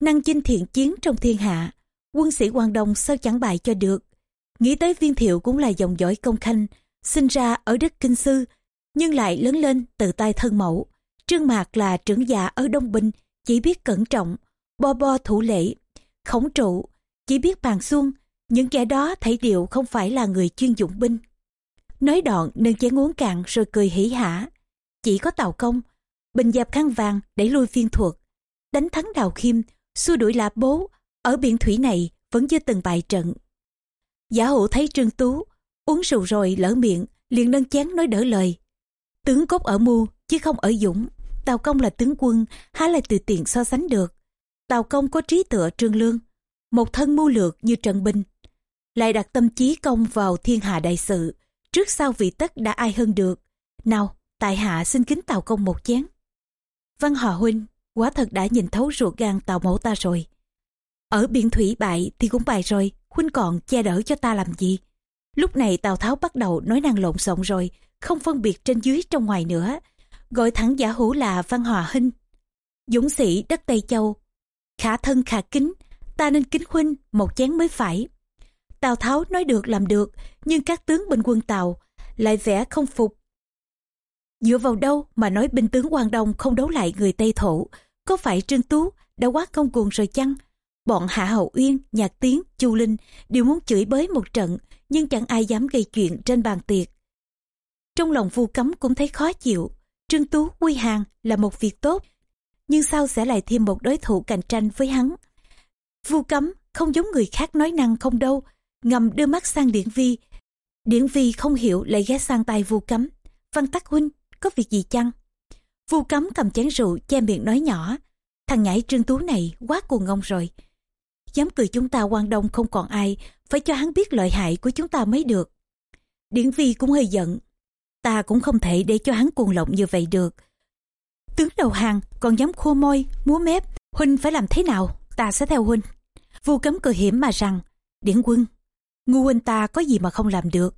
Năng chinh thiện chiến trong thiên hạ, quân sĩ quan đông sao chẳng bại cho được? Nghĩ tới viên thiệu cũng là dòng dõi công khanh, sinh ra ở đất kinh sư, nhưng lại lớn lên từ tay thân mẫu. Trương mạc là trưởng giả ở đông binh chỉ biết cẩn trọng, bo bo thủ lễ, khổng trụ, chỉ biết bàn xuông những kẻ đó thấy điều không phải là người chuyên dụng binh. Nói đoạn nâng chén uống cạn rồi cười hỉ hả. Chỉ có tàu công, bình dẹp khăn vàng đẩy lui phiên thuộc đánh thắng đào khiêm, xua đuổi lạp bố, ở biển thủy này vẫn chưa từng bại trận. Giả hữu thấy trương tú, uống rượu rồi lỡ miệng, liền nâng chén nói đỡ lời. Tướng cốt ở mưu, chứ không ở dũng. Tào công là tướng quân, há lại từ tiền so sánh được. Tào công có trí tựa trương lương, một thân mưu lược như trần binh lại đặt tâm trí công vào thiên hạ đại sự, trước sau vị tất đã ai hơn được. Nào, tại hạ xin kính tào công một chén. Văn hòa huynh quá thật đã nhìn thấu ruột gan tào mẫu ta rồi. Ở biển thủy bại thì cũng bại rồi, huynh còn che đỡ cho ta làm gì? Lúc này tào tháo bắt đầu nói năng lộn xộn rồi, không phân biệt trên dưới trong ngoài nữa. Gọi thẳng giả hữu là văn hòa huynh. Dũng sĩ đất tây châu, khả thân khả kính, ta nên kính huynh một chén mới phải tào tháo nói được, làm được, nhưng các tướng binh quân Tào lại vẻ không phục dựa vào đâu mà nói binh tướng quan đông không đấu lại người tây thổ có phải trương tú đã quá công cuồng rồi chăng bọn hạ hậu uyên, nhạc tiến, chu linh đều muốn chửi bới một trận, nhưng chẳng ai dám gây chuyện trên bàn tiệc Trong lòng vu cấm cũng thấy khó chịu. Trương Tú, quy hàng là một việc tốt. Nhưng sao sẽ lại thêm một đối thủ cạnh tranh với hắn? Vu cấm không giống người khác nói năng không đâu. Ngầm đưa mắt sang Điển Vi. Điển Vi không hiểu lại ghé sang tay vu cấm. Văn tắc huynh, có việc gì chăng? Vu cấm cầm chén rượu che miệng nói nhỏ. Thằng nhảy Trương Tú này quá cuồng ngông rồi. Dám cười chúng ta quan đông không còn ai, phải cho hắn biết lợi hại của chúng ta mới được. Điển Vi cũng hơi giận. Ta cũng không thể để cho hắn cuồng lộng như vậy được. Tướng đầu hàng còn dám khua môi, múa mép. Huynh phải làm thế nào? Ta sẽ theo Huynh. Vu cấm cười hiểm mà rằng, Điển quân, ngu huynh ta có gì mà không làm được.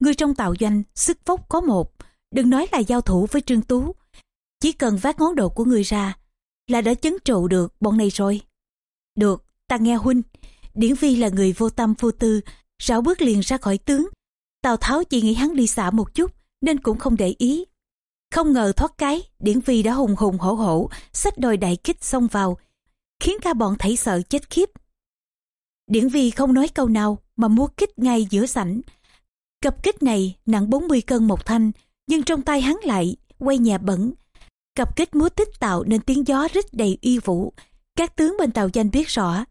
Ngươi trong tạo doanh, sức vóc có một. Đừng nói là giao thủ với Trương Tú. Chỉ cần vác ngón đồ của ngươi ra, là đã chấn trụ được bọn này rồi. Được, ta nghe huynh. Điển Vi là người vô tâm vô tư, rảo bước liền ra khỏi tướng. Tào Tháo chỉ nghĩ hắn đi xả một chút, nên cũng không để ý. Không ngờ thoát cái, Điển Vi đã hùng hùng hổ hổ, xách đôi đại kích xông vào, khiến cả bọn thấy sợ chết khiếp. Điển Vi không nói câu nào mà múa kích ngay giữa sảnh. Cặp kích này nặng 40 cân một thanh, nhưng trong tay hắn lại quay nhà bẩn. Cặp kích múa tích tạo nên tiếng gió rít đầy uy vũ. Các tướng bên tàu danh biết rõ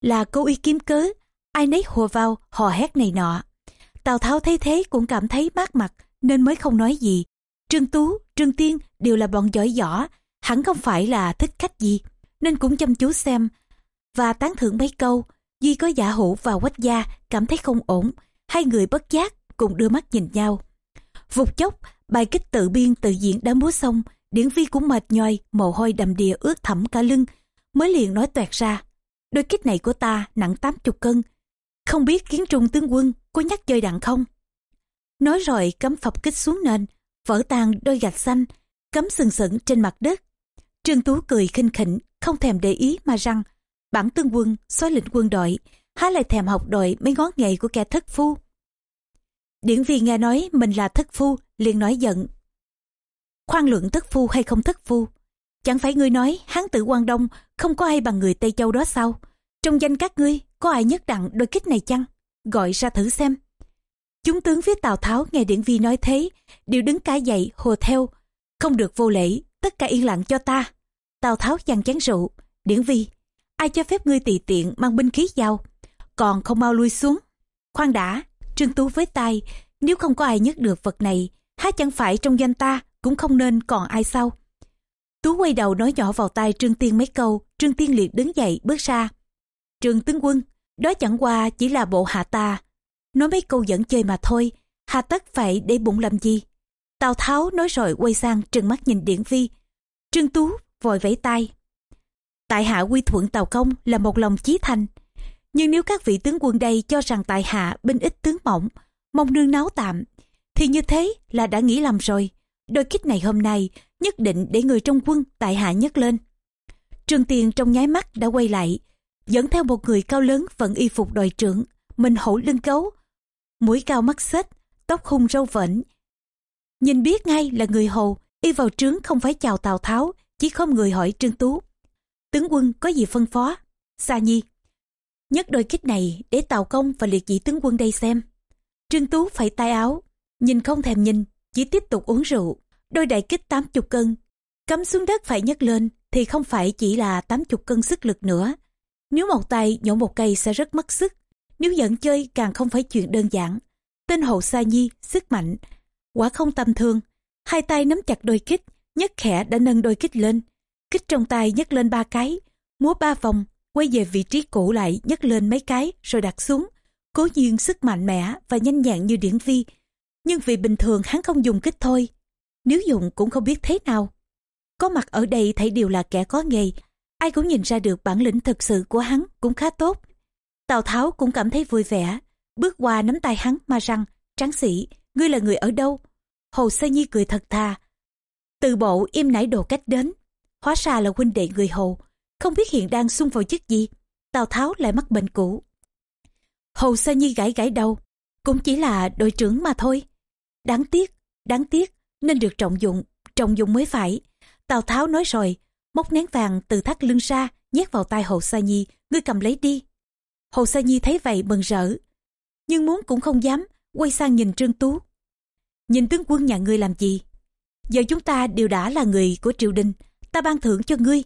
là cố ý kiếm cớ, ai nấy hùa vào hò hét này nọ. Tào Tháo thấy thế cũng cảm thấy mát mặt nên mới không nói gì. Trương Tú, Trương Tiên đều là bọn giỏi giỏ, hẳn không phải là thích khách gì, nên cũng chăm chú xem và tán thưởng mấy câu. Duy có giả hữu và quách gia cảm thấy không ổn, hai người bất giác cùng đưa mắt nhìn nhau. Vụt chốc, bài kích tự biên tự diễn đã múa xong, điển vi cũng mệt nhoi, mồ hôi đầm đìa ướt thẳm cả lưng, mới liền nói toẹt ra. Đôi kích này của ta nặng 80 cân, không biết kiến trung tướng quân có nhắc chơi đặng không? Nói rồi cấm phập kích xuống nền, vỡ tan đôi gạch xanh, cấm sừng sững trên mặt đất. Trương Tú cười khinh khỉnh, không thèm để ý mà rằng, bản tương quân, xóa lĩnh quân đội, há lại thèm học đội mấy ngón nghề của kẻ thất phu. Điển Vi nghe nói mình là thất phu, liền nói giận. Khoan luận thất phu hay không thất phu, chẳng phải ngươi nói hán tử quan đông không có ai bằng người Tây Châu đó sao? Trong danh các ngươi, có ai nhất đặng đôi kích này chăng? Gọi ra thử xem. Chúng tướng phía Tào Tháo nghe Điển Vi nói thế, đều đứng cả dậy hồ theo. Không được vô lễ, tất cả yên lặng cho ta. Tào Tháo dằn chén rượu. Điển Vi, ai cho phép ngươi tùy tiện mang binh khí vào? Còn không mau lui xuống. Khoan đã, Trương Tú với tay, nếu không có ai nhấc được vật này, há chẳng phải trong danh ta cũng không nên còn ai sau. Tú quay đầu nói nhỏ vào tai Trương Tiên mấy câu, Trương Tiên liệt đứng dậy bước ra. Trương tướng quân, đó chẳng qua chỉ là bộ hạ ta. Nói mấy câu dẫn chơi mà thôi, hà tất phải để bụng làm gì. Tào Tháo nói rồi quay sang trừng mắt nhìn Điển Vi. Trương Tú vội vẫy tay. Tại hạ quy thuận Tào Công là một lòng chí thành. Nhưng nếu các vị tướng quân đây cho rằng tại hạ binh ít tướng mỏng, mong nương náo tạm, thì như thế là đã nghĩ lầm rồi. Đôi kích này hôm nay nhất định để người trong quân tại hạ nhấc lên. Trường Tiền trong nháy mắt đã quay lại, dẫn theo một người cao lớn vẫn y phục đội trưởng, mình hổ lưng cấu, mũi cao mắt xếch, tóc hung râu vểnh Nhìn biết ngay là người hầu, y vào trướng không phải chào Tào Tháo, chỉ không người hỏi Trương Tú. Tướng quân có gì phân phó? Sa Nhi. Nhất đôi kích này để Tào Công và liệt dĩ tướng quân đây xem. Trương Tú phải tay áo, nhìn không thèm nhìn, chỉ tiếp tục uống rượu. Đôi đại kích 80 cân, cắm xuống đất phải nhấc lên thì không phải chỉ là 80 cân sức lực nữa. Nếu một tay nhổ một cây sẽ rất mất sức. Nếu dẫn chơi càng không phải chuyện đơn giản. Tên hậu sa nhi, sức mạnh, quả không tầm thường. Hai tay nắm chặt đôi kích, nhất khẽ đã nâng đôi kích lên. Kích trong tay nhấc lên ba cái, múa ba vòng, quay về vị trí cũ lại nhấc lên mấy cái rồi đặt xuống. Cố nhiên sức mạnh mẽ và nhanh nhẹn như điển vi. Nhưng vì bình thường hắn không dùng kích thôi. Nếu dùng cũng không biết thế nào. Có mặt ở đây thấy đều là kẻ có nghề, ai cũng nhìn ra được bản lĩnh thực sự của hắn cũng khá tốt. Tào Tháo cũng cảm thấy vui vẻ, bước qua nắm tay hắn mà rằng, tráng sĩ, ngươi là người ở đâu? Hồ Sơ Nhi cười thật thà. Từ bộ im nãy đồ cách đến, hóa ra là huynh đệ người Hồ, không biết hiện đang xung vào chức gì. Tào Tháo lại mắc bệnh cũ. Hồ Sa Nhi gãi gãi đầu, cũng chỉ là đội trưởng mà thôi. Đáng tiếc, đáng tiếc, nên được trọng dụng, trọng dụng mới phải. Tào Tháo nói rồi, móc nén vàng từ thắt lưng ra, nhét vào tay Hồ Sa Nhi, ngươi cầm lấy đi. Hồ Sa Nhi thấy vậy mừng rỡ, nhưng muốn cũng không dám, quay sang nhìn Trương Tú. Nhìn tướng quân nhà ngươi làm gì? Giờ chúng ta đều đã là người của triều đình, ta ban thưởng cho ngươi.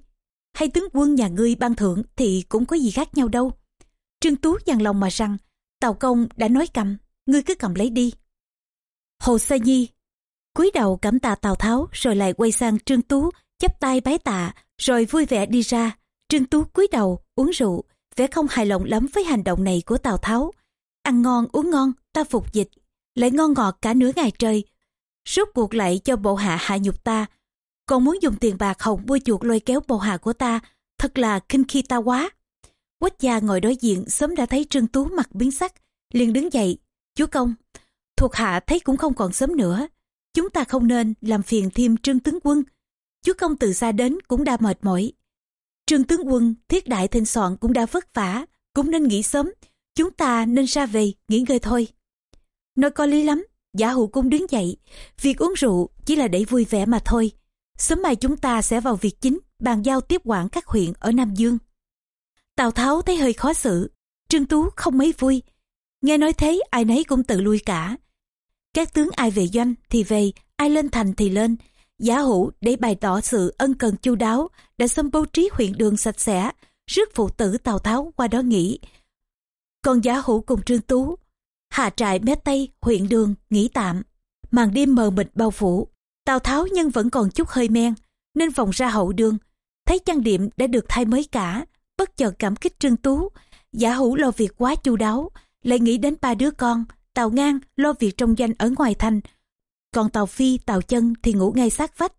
Hay tướng quân nhà ngươi ban thưởng thì cũng có gì khác nhau đâu. Trương Tú dằn lòng mà rằng, Tào Công đã nói cầm, ngươi cứ cầm lấy đi. Hồ Sa Nhi cúi đầu cảm tạ Tào Tháo rồi lại quay sang Trương Tú chắp tay bái tạ rồi vui vẻ đi ra. Trương Tú cúi đầu uống rượu, vẻ không hài lòng lắm với hành động này của Tào Tháo. Ăn ngon uống ngon, ta phục dịch, lại ngon ngọt cả nửa ngày trời. Rốt cuộc lại cho bộ hạ hạ nhục ta, còn muốn dùng tiền bạc hồng bôi chuột lôi kéo bầu hạ của ta, thật là kinh khi ta quá. Quách gia ngồi đối diện sớm đã thấy Trương Tú mặt biến sắc, liền đứng dậy. Chúa công, thuộc hạ thấy cũng không còn sớm nữa. Chúng ta không nên làm phiền thêm Trương tướng quân. Chúa công từ xa đến cũng đã mệt mỏi. Trương tướng quân, thiết đại thịnh soạn cũng đã vất vả, cũng nên nghỉ sớm. Chúng ta nên ra về, nghỉ ngơi thôi. Nói có lý lắm, giả hữu cũng đứng dậy. Việc uống rượu chỉ là để vui vẻ mà thôi. Sớm mai chúng ta sẽ vào việc chính, bàn giao tiếp quản các huyện ở Nam Dương. Tào Tháo thấy hơi khó xử, Trương Tú không mấy vui. Nghe nói thế ai nấy cũng tự lui cả. Các tướng ai về doanh thì về, ai lên thành thì lên. Giả hữu để bày tỏ sự ân cần chu đáo, đã xâm bố trí huyện đường sạch sẽ, rước phụ tử Tào Tháo qua đó nghỉ. Còn giả hữu cùng Trương Tú, hạ trại mé Tây, huyện đường, nghỉ tạm. Màn đêm mờ mịt bao phủ, Tào Tháo nhân vẫn còn chút hơi men, nên vòng ra hậu đường, thấy trang điểm đã được thay mới cả, bất chợt cảm kích Trương Tú. Giả hữu lo việc quá chu đáo, lại nghĩ đến ba đứa con, Tào Ngang lo việc trong danh ở ngoài thành, còn Tào Phi, Tào Chân thì ngủ ngay sát vách.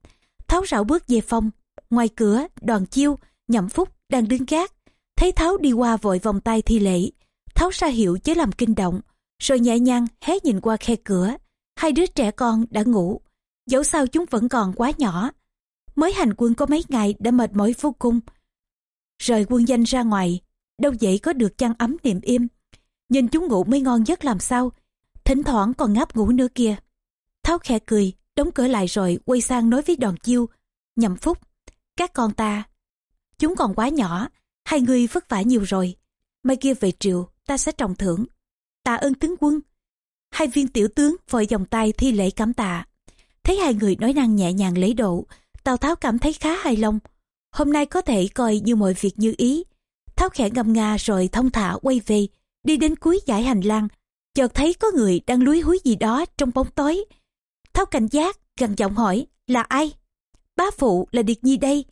Tháo rảo bước về phòng, ngoài cửa, đoàn chiêu, nhậm phúc đang đứng gác. Thấy Tháo đi qua vội vòng tay thi lễ. Tháo ra hiệu chế làm kinh động, rồi nhẹ nhàng hé nhìn qua khe cửa. Hai đứa trẻ con đã ngủ, dẫu sao chúng vẫn còn quá nhỏ. Mới hành quân có mấy ngày đã mệt mỏi vô cùng. Rời quân danh ra ngoài, đâu dễ có được chăn ấm niềm im. Nhìn chúng ngủ mới ngon giấc làm sao, thỉnh thoảng còn ngáp ngủ nữa kia. Tháo khẽ cười, đóng cửa lại rồi quay sang nói với đoàn chiêu. Nhậm phúc, các con ta, chúng còn quá nhỏ, hai người vất vả nhiều rồi. Mai kia về triều, ta sẽ trọng thưởng. Tạ ơn tướng quân. Hai viên tiểu tướng vội vòng tay thi lễ cảm tạ. Thấy hai người nói năng nhẹ nhàng lấy độ, Tào Tháo cảm thấy khá hài lòng. Hôm nay có thể coi như mọi việc như ý. Tháo khẽ ngâm nga rồi thông thả quay về, đi đến cuối dải hành lang. Chợt thấy có người đang lúi húi gì đó trong bóng tối. Tháo cảnh giác, gần giọng hỏi, là ai? Bá phụ là Điệt Nhi đây.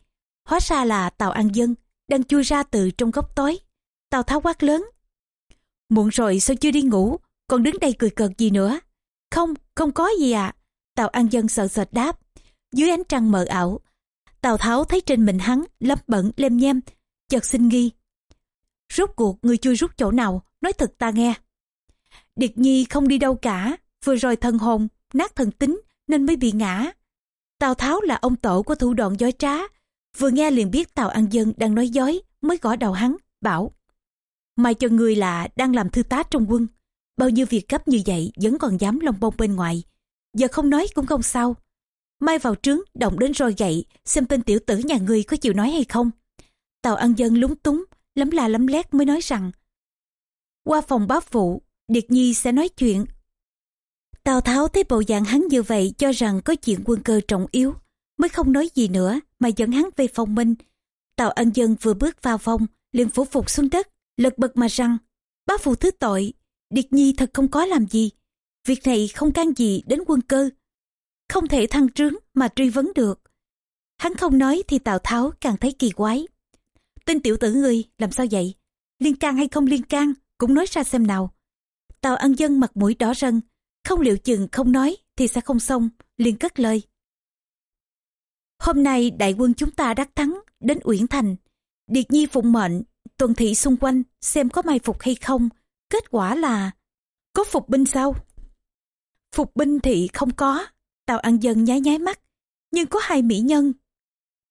Hóa ra là Tào An Dân, đang chui ra từ trong góc tối. Tào Tháo quát lớn. Muộn rồi sao chưa đi ngủ, còn đứng đây cười cợt gì nữa? Không, không có gì à. Tào An Dân sợ sệt đáp. Dưới ánh trăng mờ ảo, Tào Tháo thấy trên mình hắn lấm bẩn lem nhem, chợt sinh nghi. Rốt cuộc người chui rút chỗ nào, nói thật ta nghe. Điệt Nhi không đi đâu cả, vừa rồi thần hồn, nát thần tính nên mới bị ngã. Tào Tháo là ông tổ của thủ đoạn dối trá, vừa nghe liền biết Tào An Dân đang nói dối, mới gõ đầu hắn, bảo. Mai cho người là đang làm thư tá trong quân, bao nhiêu việc gấp như vậy vẫn còn dám lông bông bên ngoài. Giờ không nói cũng không sao. Mai vào trướng, động đến roi gậy, xem tên tiểu tử nhà ngươi có chịu nói hay không. Tàu ăn Dân lúng túng, lắm là lắm lét mới nói rằng qua phòng bá phụ, Điệt Nhi sẽ nói chuyện Tào Tháo thấy bộ dạng hắn như vậy cho rằng có chuyện quân cơ trọng yếu, mới không nói gì nữa mà dẫn hắn về phòng minh. Tào Ân Dân vừa bước vào phòng, liền phủ phục xuống đất, lật bật mà rằng, bá phụ thứ tội, Điệt Nhi thật không có làm gì. Việc này không can gì đến quân cơ. Không thể thăng trướng mà truy vấn được. Hắn không nói thì Tào Tháo càng thấy kỳ quái. Tên tiểu tử ngươi làm sao vậy? Liên can hay không liên can cũng nói ra xem nào. Tào Ân Dân mặt mũi đỏ rân, không liệu chừng không nói thì sẽ không xong, liền cất lời. Hôm nay đại quân chúng ta đắc thắng đến Uyển Thành. Điệt Nhi phụng mệnh, tuần thị xung quanh xem có mai phục hay không. Kết quả là có phục binh sao? Phục binh thì không có. Tào ăn dân nháy nháy mắt. Nhưng có hai mỹ nhân.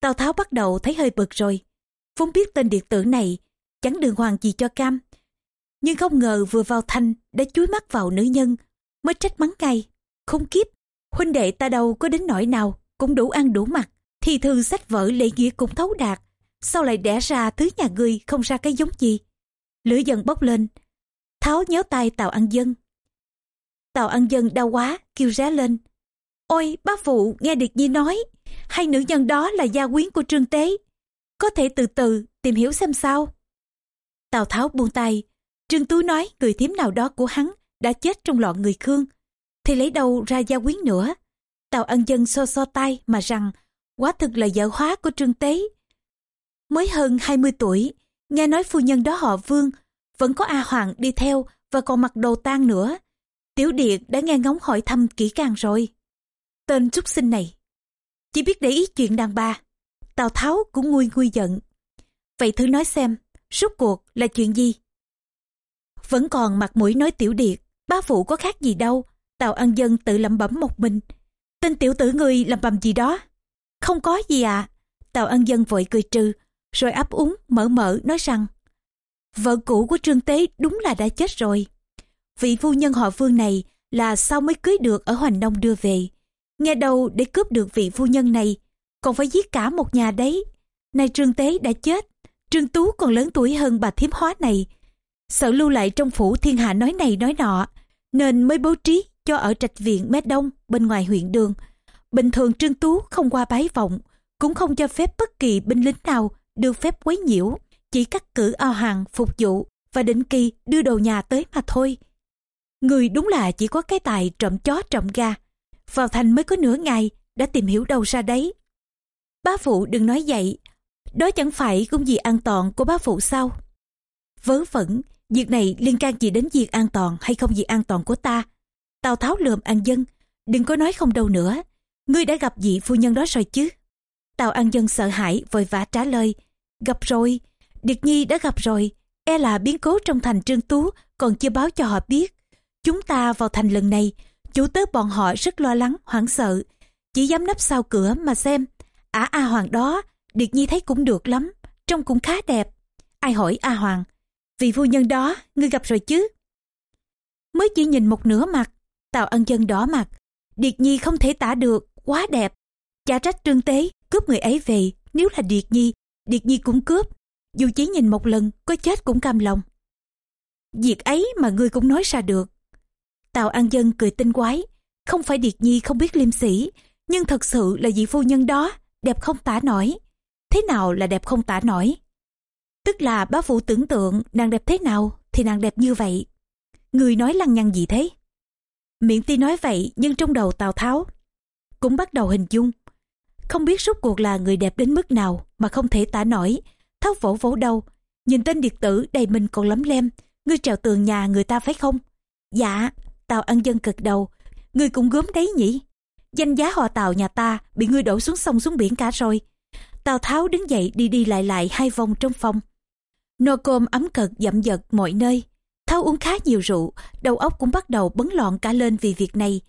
Tào Tháo bắt đầu thấy hơi bực rồi. Vốn biết tên điện tử này chẳng đường hoàng gì cho cam. Nhưng không ngờ vừa vào thanh đã chúi mắt vào nữ nhân mới trách mắng ngay. Không kiếp, huynh đệ ta đâu có đến nỗi nào, cũng đủ ăn đủ mặc. Thì thường sách vở lễ nghĩa cũng thấu đạt. Sao lại đẻ ra thứ nhà ngươi không ra cái giống gì? Lửa dần bốc lên. Tháo nhớ tay Tào ăn dân. Tào ăn dân đau quá, kêu ré lên. Ôi, bác phụ nghe được Nhi nói, hay nữ nhân đó là gia quyến của Trương Tế. Có thể từ từ tìm hiểu xem sao. Tào Tháo buông tay, Trương Tú nói người thím nào đó của hắn đã chết trong lọ người Khương, thì lấy đâu ra gia quyến nữa. Tào ân dân so so tay mà rằng, quá thực là vợ hóa của Trương Tế. Mới hơn 20 tuổi, nghe nói phu nhân đó họ Vương, vẫn có A Hoàng đi theo và còn mặc đồ tang nữa. Tiểu Điệt đã nghe ngóng hỏi thăm kỹ càng rồi. Tên trúc sinh này, chỉ biết để ý chuyện đàn bà. Tào Tháo cũng nguôi nguôi giận. Vậy thử nói xem, rốt cuộc là chuyện gì? Vẫn còn mặt mũi nói Tiểu Điệt, ba phụ có khác gì đâu. Tào An Dân tự lẩm bẩm một mình. Tên tiểu tử người làm bầm gì đó. Không có gì à. Tào An Dân vội cười trừ, rồi ấp úng mở mở nói rằng vợ cũ của Trương Tế đúng là đã chết rồi. Vị phu nhân họ Vương này là sao mới cưới được ở Hoành Nông đưa về. Nghe đầu để cướp được vị phu nhân này, còn phải giết cả một nhà đấy. Này Trương Tế đã chết, Trương Tú còn lớn tuổi hơn bà thiếm hóa này. Sợ lưu lại trong phủ thiên hạ nói này nói nọ, nên mới bố trí cho ở trạch viện mé đông bên ngoài huyện đường. Bình thường Trương Tú không qua bái vọng, cũng không cho phép bất kỳ binh lính nào được phép quấy nhiễu, chỉ cắt cử ao hàng phục vụ và định kỳ đưa đồ nhà tới mà thôi. Người đúng là chỉ có cái tài trộm chó trộm ga. Vào thành mới có nửa ngày, đã tìm hiểu đâu ra đấy. Bá phụ đừng nói vậy, đó chẳng phải cũng gì an toàn của bá phụ sao? Vớ vẩn, việc này liên can gì đến việc an toàn hay không việc an toàn của ta? Tào Tháo lườm An Dân, đừng có nói không đâu nữa. Ngươi đã gặp vị phu nhân đó rồi chứ? Tào An Dân sợ hãi vội vã trả lời, gặp rồi, Điệt Nhi đã gặp rồi, e là biến cố trong thành Trương Tú còn chưa báo cho họ biết. Chúng ta vào thành lần này, chủ tớ bọn họ rất lo lắng, hoảng sợ, chỉ dám nấp sau cửa mà xem. Ả A Hoàng đó, Điệt Nhi thấy cũng được lắm, trông cũng khá đẹp. Ai hỏi A Hoàng, vị phu nhân đó, ngươi gặp rồi chứ? Mới chỉ nhìn một nửa mặt, Tào ân dân đỏ mặt. Điệt Nhi không thể tả được, quá đẹp. Chả trách trương tế, cướp người ấy về, nếu là Điệt Nhi, Điệt Nhi cũng cướp. Dù chỉ nhìn một lần, có chết cũng cam lòng. Việc ấy mà ngươi cũng nói ra được. Tào An Dân cười tinh quái, không phải Điệt Nhi không biết liêm sĩ, nhưng thật sự là vị phu nhân đó, đẹp không tả nổi. Thế nào là đẹp không tả nổi? Tức là bá phụ tưởng tượng nàng đẹp thế nào thì nàng đẹp như vậy. Người nói lăng nhăng gì thế? Miệng ti nói vậy nhưng trong đầu Tào Tháo cũng bắt đầu hình dung. Không biết rốt cuộc là người đẹp đến mức nào mà không thể tả nổi. Tháo vỗ vỗ đầu, nhìn tên điệt tử đầy mình còn lắm lem. Ngươi trèo tường nhà người ta phải không? Dạ, Tào ăn dân cực đầu. Ngươi cũng gớm đấy nhỉ? Danh giá họ Tào nhà ta bị ngươi đổ xuống sông xuống biển cả rồi. Tào Tháo đứng dậy đi đi lại lại hai vòng trong phòng. Nô cơm ấm cật dậm dật mọi nơi. Tháo uống khá nhiều rượu, đầu óc cũng bắt đầu bấn loạn cả lên vì việc này.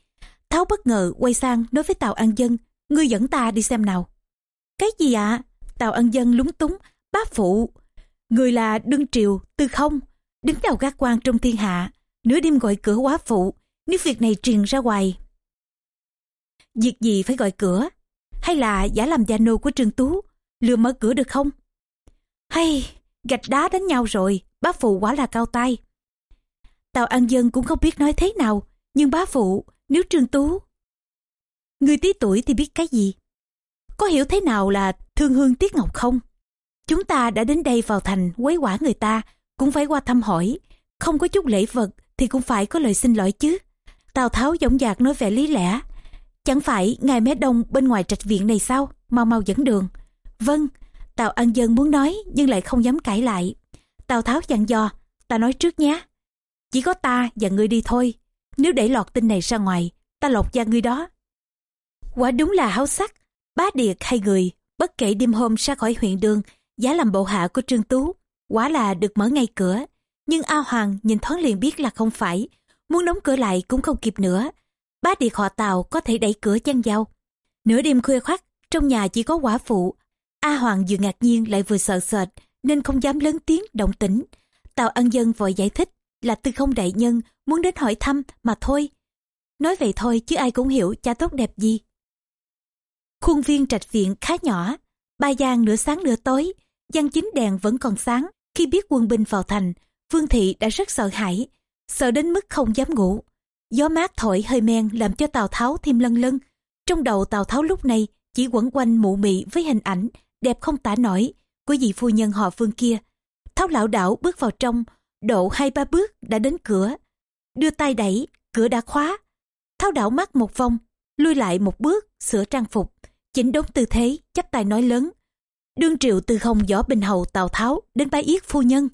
Tháo bất ngờ quay sang nói với Tào An Dân, ngươi dẫn ta đi xem nào. Cái gì ạ? À? Tào An Dân lúng túng, bá phụ. Người là đương triều, tư không, đứng đầu gác quan trong thiên hạ, nửa đêm gọi cửa quá phụ, nếu việc này truyền ra ngoài. Việc gì phải gọi cửa? Hay là giả làm gia nô của Trương Tú, lừa mở cửa được không? Hay, gạch đá đánh nhau rồi, bá phụ quả là cao tay. Tào An Dân cũng không biết nói thế nào, nhưng bá phụ, nếu Trương Tú... Người tí tuổi thì biết cái gì? Có hiểu thế nào là thương hương tiếc ngọc không? Chúng ta đã đến đây vào thành quấy quả người ta, cũng phải qua thăm hỏi. Không có chút lễ vật thì cũng phải có lời xin lỗi chứ. Tào Tháo dõng dạc nói vẻ lý lẽ. Chẳng phải ngài mé đông bên ngoài trạch viện này sao? Mau mau dẫn đường. Vâng, Tào An Dân muốn nói nhưng lại không dám cãi lại. Tào Tháo dặn dò, ta nói trước nhé. Chỉ có ta và ngươi đi thôi. Nếu để lọt tin này ra ngoài, ta lột da ngươi đó. Quả đúng là háo sắc. Bá Điệt hay người, bất kể đêm hôm ra khỏi huyện đường, giá làm bộ hạ của Trương Tú. Quả là được mở ngay cửa. Nhưng A Hoàng nhìn thoáng liền biết là không phải. Muốn đóng cửa lại cũng không kịp nữa. Bá Điệt họ Tàu có thể đẩy cửa chăn dao. Nửa đêm khuya khoắt, trong nhà chỉ có quả phụ. A Hoàng vừa ngạc nhiên lại vừa sợ sệt, nên không dám lớn tiếng động tĩnh. Tào Ân Dân vội giải thích là tư không đại nhân muốn đến hỏi thăm mà thôi. Nói vậy thôi chứ ai cũng hiểu cha tốt đẹp gì. Khuôn viên trạch viện khá nhỏ, ba gian nửa sáng nửa tối, gian chính đèn vẫn còn sáng. Khi biết quân binh vào thành, Vương Thị đã rất sợ hãi, sợ đến mức không dám ngủ. Gió mát thổi hơi men làm cho Tào Tháo thêm lân lân, Trong đầu Tào Tháo lúc này chỉ quẩn quanh mụ mị với hình ảnh đẹp không tả nổi của vị phu nhân họ Phương kia. Tháo lão đảo bước vào trong, độ hai ba bước đã đến cửa. Đưa tay đẩy, cửa đã khóa. Tháo đảo mắt một vòng, lui lại một bước, sửa trang phục, chỉnh đốn tư thế, chắp tay nói lớn. Đương triệu từ không võ bình hầu Tào Tháo đến bái yết phu nhân.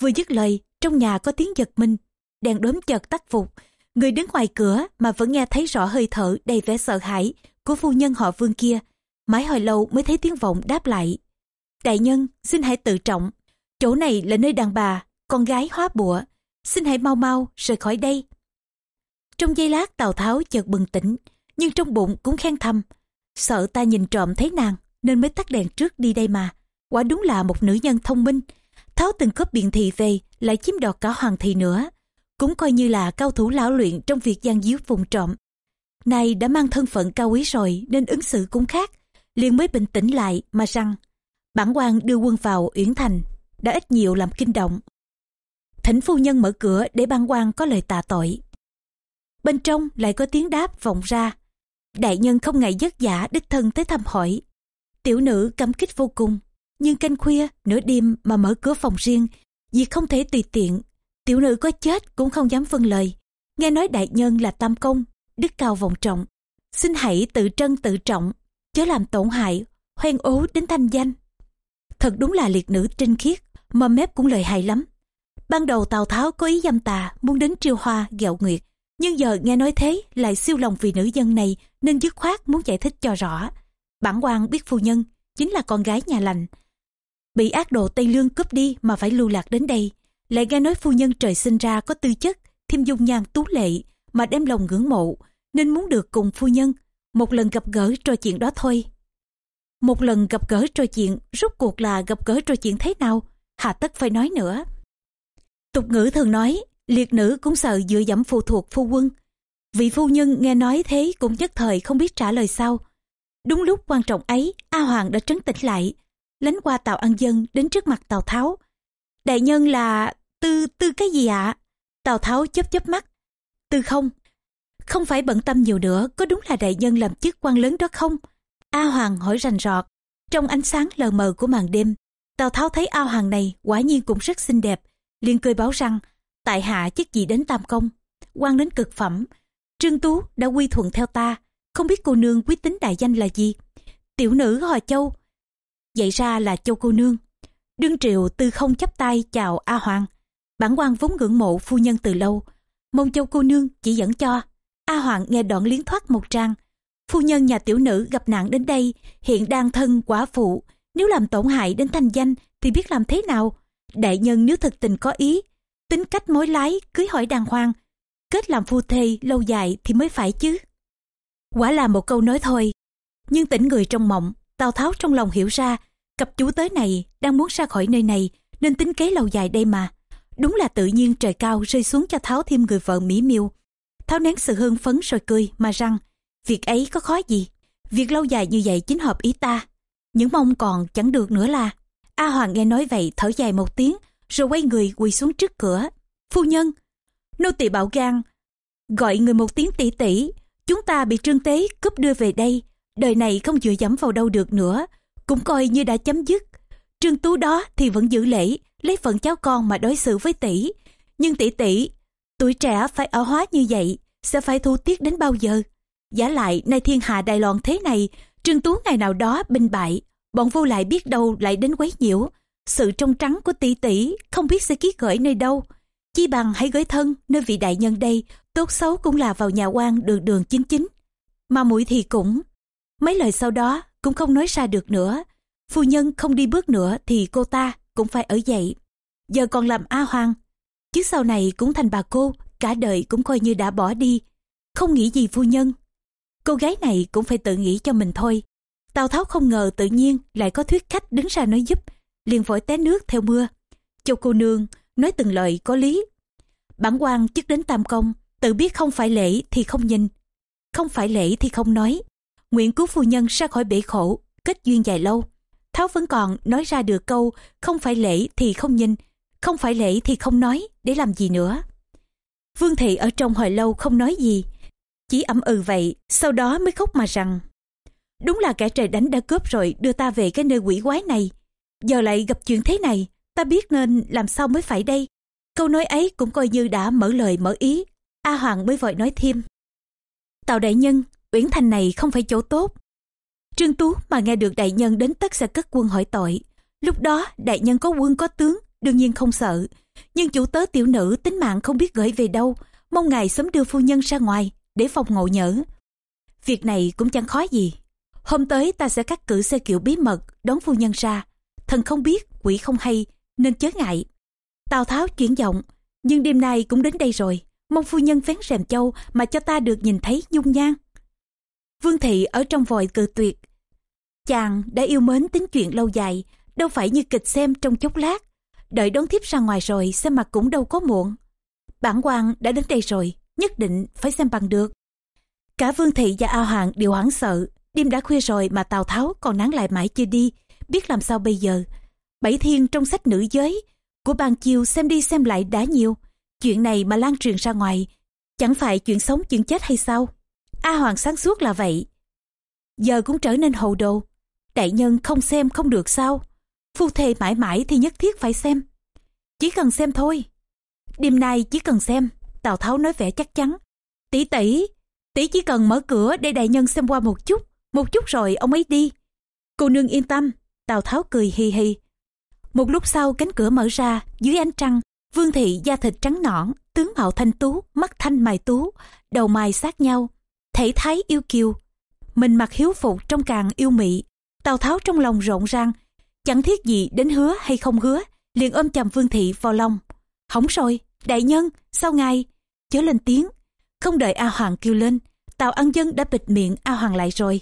Vừa dứt lời, trong nhà có tiếng giật mình, đèn đốm chợt tắt phục. Người đứng ngoài cửa mà vẫn nghe thấy rõ hơi thở đầy vẻ sợ hãi của phu nhân họ vương kia. Mãi hồi lâu mới thấy tiếng vọng đáp lại. Đại nhân, xin hãy tự trọng. Chỗ này là nơi đàn bà, con gái hóa bụa. Xin hãy mau mau rời khỏi đây. Trong giây lát Tào Tháo chợt bừng tỉnh, nhưng trong bụng cũng khen thầm. Sợ ta nhìn trộm thấy nàng, nên mới tắt đèn trước đi đây mà. Quả đúng là một nữ nhân thông minh. Tháo từng cướp biện thị về, lại chiếm đoạt cả hoàng thị nữa. Cũng coi như là cao thủ lão luyện trong việc gian díu vùng trộm. nay đã mang thân phận cao quý rồi nên ứng xử cũng khác. liền mới bình tĩnh lại mà rằng bản quan đưa quân vào Uyển Thành đã ít nhiều làm kinh động. Thỉnh phu nhân mở cửa để ban quan có lời tạ tội. Bên trong lại có tiếng đáp vọng ra. Đại nhân không ngại giấc giả đích thân tới thăm hỏi. Tiểu nữ cảm kích vô cùng. Nhưng canh khuya, nửa đêm mà mở cửa phòng riêng, vì không thể tùy tiện. Tiểu nữ có chết cũng không dám phân lời. Nghe nói đại nhân là tam công, đức cao vọng trọng. Xin hãy tự trân tự trọng, chớ làm tổn hại, hoen ố đến thanh danh. Thật đúng là liệt nữ trinh khiết, mà mép cũng lời hại lắm. Ban đầu Tào Tháo có ý dâm tà, muốn đến triều hoa, gẹo nguyệt. Nhưng giờ nghe nói thế, lại siêu lòng vì nữ dân này, nên dứt khoát muốn giải thích cho rõ. Bản quan biết phu nhân, chính là con gái nhà lành. Bị ác đồ Tây Lương cướp đi mà phải lưu lạc đến đây. Lại nghe nói phu nhân trời sinh ra có tư chất, thêm dung nhan tú lệ, mà đem lòng ngưỡng mộ, nên muốn được cùng phu nhân. Một lần gặp gỡ trò chuyện đó thôi. Một lần gặp gỡ trò chuyện, rốt cuộc là gặp gỡ trò chuyện thế nào? Hà tất phải nói nữa. Tục ngữ thường nói, liệt nữ cũng sợ dựa dẫm phụ thuộc phu quân. Vị phu nhân nghe nói thế cũng nhất thời không biết trả lời sao. Đúng lúc quan trọng ấy, A Hoàng đã trấn tĩnh lại, lánh qua tàu ăn dân đến trước mặt Tào Tháo. Đại nhân là... tư... tư cái gì ạ? Tào Tháo chớp chớp mắt. Tư không? Không phải bận tâm nhiều nữa, có đúng là đại nhân làm chức quan lớn đó không? A Hoàng hỏi rành rọt. Trong ánh sáng lờ mờ của màn đêm, Tào Tháo thấy A Hoàng này quả nhiên cũng rất xinh đẹp, liền cười báo rằng tại hạ chức gì đến tam công quan đến cực phẩm trương tú đã quy thuận theo ta không biết cô nương quý tính đại danh là gì tiểu nữ họ châu vậy ra là châu cô nương. Đương triệu tư không chấp tay chào a hoàng, bản quan vốn ngưỡng mộ phu nhân từ lâu. Mong châu cô nương chỉ dẫn cho. A hoàng nghe đoạn liến thoát một trang. Phu nhân nhà tiểu nữ gặp nạn đến đây, hiện đang thân quả phụ. Nếu làm tổn hại đến thanh danh thì biết làm thế nào? Đại nhân nếu thực tình có ý, tính cách mối lái cưới hỏi đàng hoàng. Kết làm phu thê lâu dài thì mới phải chứ. Quả là một câu nói thôi. Nhưng tỉnh người trong mộng, tào tháo trong lòng hiểu ra cặp chú tới này đang muốn ra khỏi nơi này nên tính kế lâu dài đây mà. Đúng là tự nhiên trời cao rơi xuống cho tháo thêm người vợ mỹ miêu. Tháo nén sự hưng phấn rồi cười mà rằng việc ấy có khó gì? Việc lâu dài như vậy chính hợp ý ta. Những mong còn chẳng được nữa là. A hoàng nghe nói vậy thở dài một tiếng rồi quay người quỳ xuống trước cửa. Phu nhân, nô tỳ bảo gan, gọi người một tiếng tỷ tỷ, chúng ta bị trương tế cướp đưa về đây, đời này không dựa dẫm vào đâu được nữa, cũng coi như đã chấm dứt. Trương Tú đó thì vẫn giữ lễ, lấy phận cháu con mà đối xử với tỷ. Nhưng tỷ tỷ, tuổi trẻ phải ở hóa như vậy, sẽ phải thu tiết đến bao giờ? Giả lại, nay thiên hạ Đài Loan thế này, Trương Tú ngày nào đó binh bại, bọn vô lại biết đâu lại đến quấy nhiễu, sự trong trắng của tỷ tỷ không biết sẽ ký gửi nơi đâu. Chi bằng hãy gửi thân nơi vị đại nhân đây, tốt xấu cũng là vào nhà quan đường đường chính chính. Mà mũi thì cũng. Mấy lời sau đó cũng không nói ra được nữa. Phu nhân không đi bước nữa thì cô ta cũng phải ở dậy. Giờ còn làm A Hoàng. Chứ sau này cũng thành bà cô, cả đời cũng coi như đã bỏ đi. Không nghĩ gì phu nhân. Cô gái này cũng phải tự nghĩ cho mình thôi. Tào Tháo không ngờ tự nhiên lại có thuyết khách đứng ra nói giúp liền vội té nước theo mưa. Châu cô nương nói từng lời có lý. Bản quan chức đến tam công, tự biết không phải lễ thì không nhìn, không phải lễ thì không nói. Nguyện cứu phu nhân ra khỏi bể khổ, kết duyên dài lâu. Tháo vẫn còn nói ra được câu không phải lễ thì không nhìn, không phải lễ thì không nói, để làm gì nữa. Vương thị ở trong hồi lâu không nói gì. chỉ ậm ừ vậy, sau đó mới khóc mà rằng. Đúng là kẻ trời đánh đã cướp rồi đưa ta về cái nơi quỷ quái này. Giờ lại gặp chuyện thế này, ta biết nên làm sao mới phải đây. Câu nói ấy cũng coi như đã mở lời mở ý. A Hoàng mới vội nói thêm. Tào đại nhân, Uyển Thành này không phải chỗ tốt. Trương Tú mà nghe được đại nhân đến tất sẽ cất quân hỏi tội. Lúc đó đại nhân có quân có tướng, đương nhiên không sợ. Nhưng chủ tớ tiểu nữ tính mạng không biết gửi về đâu, mong ngài sớm đưa phu nhân ra ngoài để phòng ngộ nhỡ. Việc này cũng chẳng khó gì. Hôm tới ta sẽ cắt cử xe kiệu bí mật đón phu nhân ra. Thần không biết, quỷ không hay, nên chớ ngại. Tào Tháo chuyển giọng, nhưng đêm nay cũng đến đây rồi. Mong phu nhân vén rèm châu mà cho ta được nhìn thấy nhung nhan. Vương Thị ở trong vòi cự tuyệt. Chàng đã yêu mến tính chuyện lâu dài, đâu phải như kịch xem trong chốc lát. Đợi đón thiếp ra ngoài rồi xem mặt cũng đâu có muộn. Bản quan đã đến đây rồi, nhất định phải xem bằng được. Cả Vương Thị và A Hoàng đều hoảng sợ, đêm đã khuya rồi mà Tào Tháo còn nán lại mãi chưa đi, biết làm sao bây giờ. Bảy thiên trong sách nữ giới, của bàn chiều xem đi xem lại đã nhiều. Chuyện này mà lan truyền ra ngoài, chẳng phải chuyện sống chuyện chết hay sao? A Hoàng sáng suốt là vậy. Giờ cũng trở nên hồ đồ. Đại nhân không xem không được sao? Phu thề mãi mãi thì nhất thiết phải xem. Chỉ cần xem thôi. Đêm nay chỉ cần xem. Tào Tháo nói vẻ chắc chắn. Tỷ tỷ, tỷ chỉ cần mở cửa để đại nhân xem qua một chút. Một chút rồi ông ấy đi. Cô nương yên tâm. Tào Tháo cười hì hì. Một lúc sau cánh cửa mở ra, dưới ánh trăng, Vương thị da thịt trắng nõn, tướng mạo thanh tú, mắt thanh mày tú, đầu mày sát nhau, thể thái yêu kiều. Mình mặc hiếu phục trong càng yêu mị, Tào Tháo trong lòng rộn ràng, chẳng thiết gì đến hứa hay không hứa, liền ôm chầm Vương thị vào lòng. Hỏng rồi, đại nhân, sao ngài? Chớ lên tiếng, không đợi A Hoàng kêu lên, Tào Ăn Dân đã bịt miệng A Hoàng lại rồi.